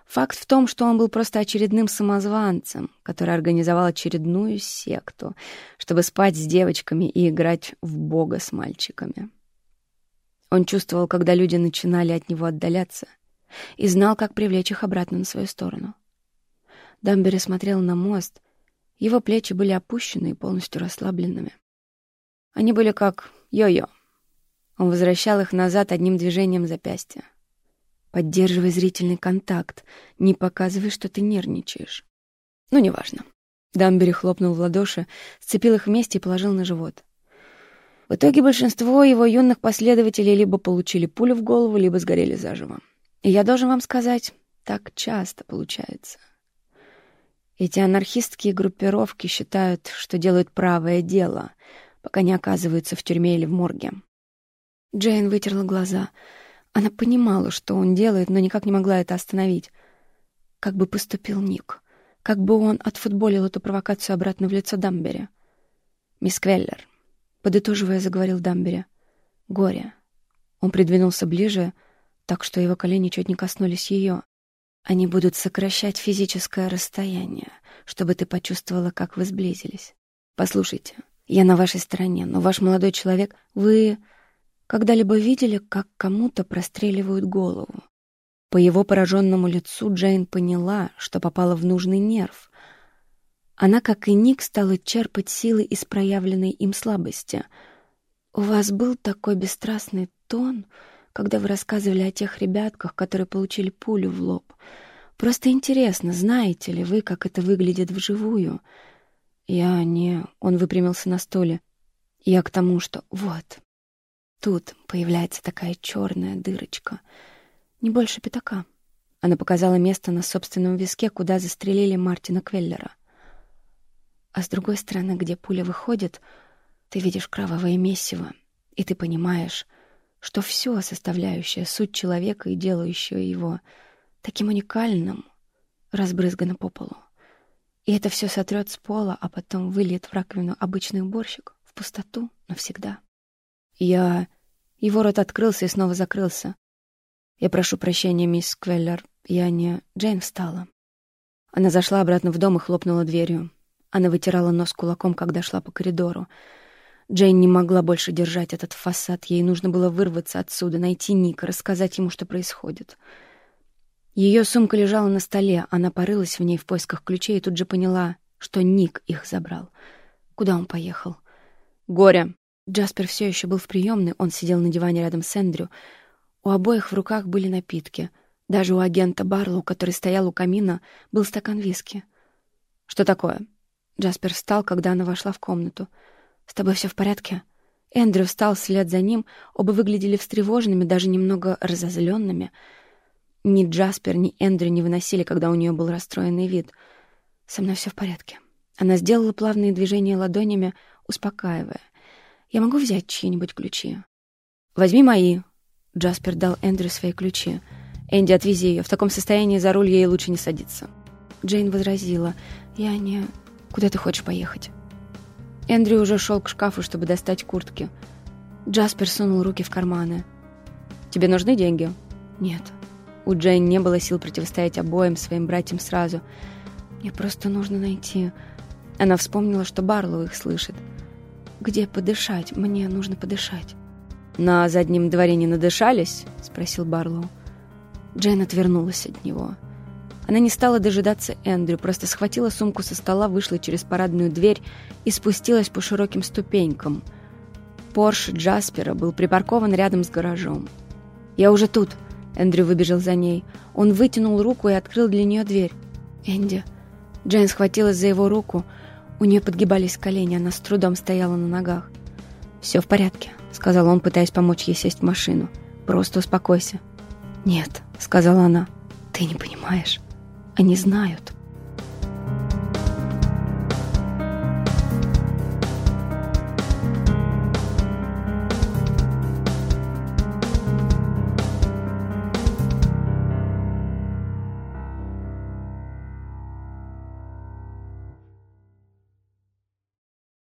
Факт в том, что он был просто очередным самозванцем, который организовал очередную секту, чтобы спать с девочками и играть в бога с мальчиками. Он чувствовал, когда люди начинали от него отдаляться, и знал, как привлечь их обратно на свою сторону. Дамбери смотрел на мост. Его плечи были опущены и полностью расслабленными. Они были как йо-йо. Он возвращал их назад одним движением запястья. Поддерживай зрительный контакт, не показывай, что ты нервничаешь. Ну, неважно. Дамбери хлопнул в ладоши, сцепил их вместе и положил на живот. В итоге большинство его юных последователей либо получили пулю в голову, либо сгорели заживо. И я должен вам сказать, так часто получается. Эти анархистские группировки считают, что делают правое дело, пока не оказываются в тюрьме или в морге. Джейн вытерла глаза. Она понимала, что он делает, но никак не могла это остановить. Как бы поступил Ник? Как бы он отфутболил эту провокацию обратно в лицо Дамбери? «Мисс Квеллер», — подытоживая, заговорил Дамбери. «Горе». Он придвинулся ближе, так что его колени чуть не коснулись ее. Они будут сокращать физическое расстояние, чтобы ты почувствовала, как вы сблизились. Послушайте, я на вашей стороне, но ваш молодой человек, вы когда-либо видели, как кому-то простреливают голову? По его пораженному лицу Джейн поняла, что попала в нужный нерв. Она, как и Ник, стала черпать силы из проявленной им слабости. «У вас был такой бесстрастный тон», когда вы рассказывали о тех ребятках, которые получили пулю в лоб. Просто интересно, знаете ли вы, как это выглядит вживую?» «Я не...» — он выпрямился на столе. Я к тому, что вот, тут появляется такая черная дырочка, не больше пятака. Она показала место на собственном виске, куда застрелили Мартина Квеллера. А с другой стороны, где пуля выходит, ты видишь кровавое месиво, и ты понимаешь, что все составляющее суть человека и делающее его таким уникальным разбрызгано по полу. И это все сотрет с пола, а потом выльет в раковину обычный уборщик в пустоту навсегда. Я... Его рот открылся и снова закрылся. «Я прошу прощения, мисс Квеллер. Я не...» Джейн встала. Она зашла обратно в дом и хлопнула дверью. Она вытирала нос кулаком, когда шла по коридору. Джейн не могла больше держать этот фасад. Ей нужно было вырваться отсюда, найти Ника, рассказать ему, что происходит. Ее сумка лежала на столе, она порылась в ней в поисках ключей и тут же поняла, что Ник их забрал. Куда он поехал? Горе. Джаспер все еще был в приемной, он сидел на диване рядом с Эндрю. У обоих в руках были напитки. Даже у агента Барлоу, который стоял у камина, был стакан виски. «Что такое?» Джаспер встал, когда она вошла в комнату. «С тобой все в порядке?» Эндрю встал вслед за ним, оба выглядели встревоженными, даже немного разозленными — ни Джаспер, ни Эндрю не выносили, когда у нее был расстроенный вид. «Со мной все в порядке». Она сделала плавные движения ладонями, успокаивая. «Я могу взять чьи-нибудь ключи?» «Возьми мои». Джаспер дал Эндрю свои ключи. «Энди, отвези ее. В таком состоянии за руль ей лучше не садиться». Джейн возразила. «Я не... Куда ты хочешь поехать?» Эндрю уже шел к шкафу, чтобы достать куртки. Джаспер сунул руки в карманы. «Тебе нужны деньги?» «Нет». У Джейн не было сил противостоять обоим своим братьям сразу. «Мне просто нужно найти...» Она вспомнила, что Барлоу их слышит. «Где подышать? Мне нужно подышать». «На заднем дворе не надышались?» — спросил Барлоу. Джейн отвернулась от него. Она не стала дожидаться Эндрю, просто схватила сумку со стола, вышла через парадную дверь и спустилась по широким ступенькам. Порш Джаспера был припаркован рядом с гаражом. «Я уже тут», Эндрю выбежал за ней. Он вытянул руку и открыл для нее дверь. «Энди». Джейн схватилась за его руку. У нее подгибались колени, она с трудом стояла на ногах. «Все в порядке», — сказал он, пытаясь помочь ей сесть в машину. «Просто успокойся». «Нет», — сказала она, — «ты не понимаешь. Они знают».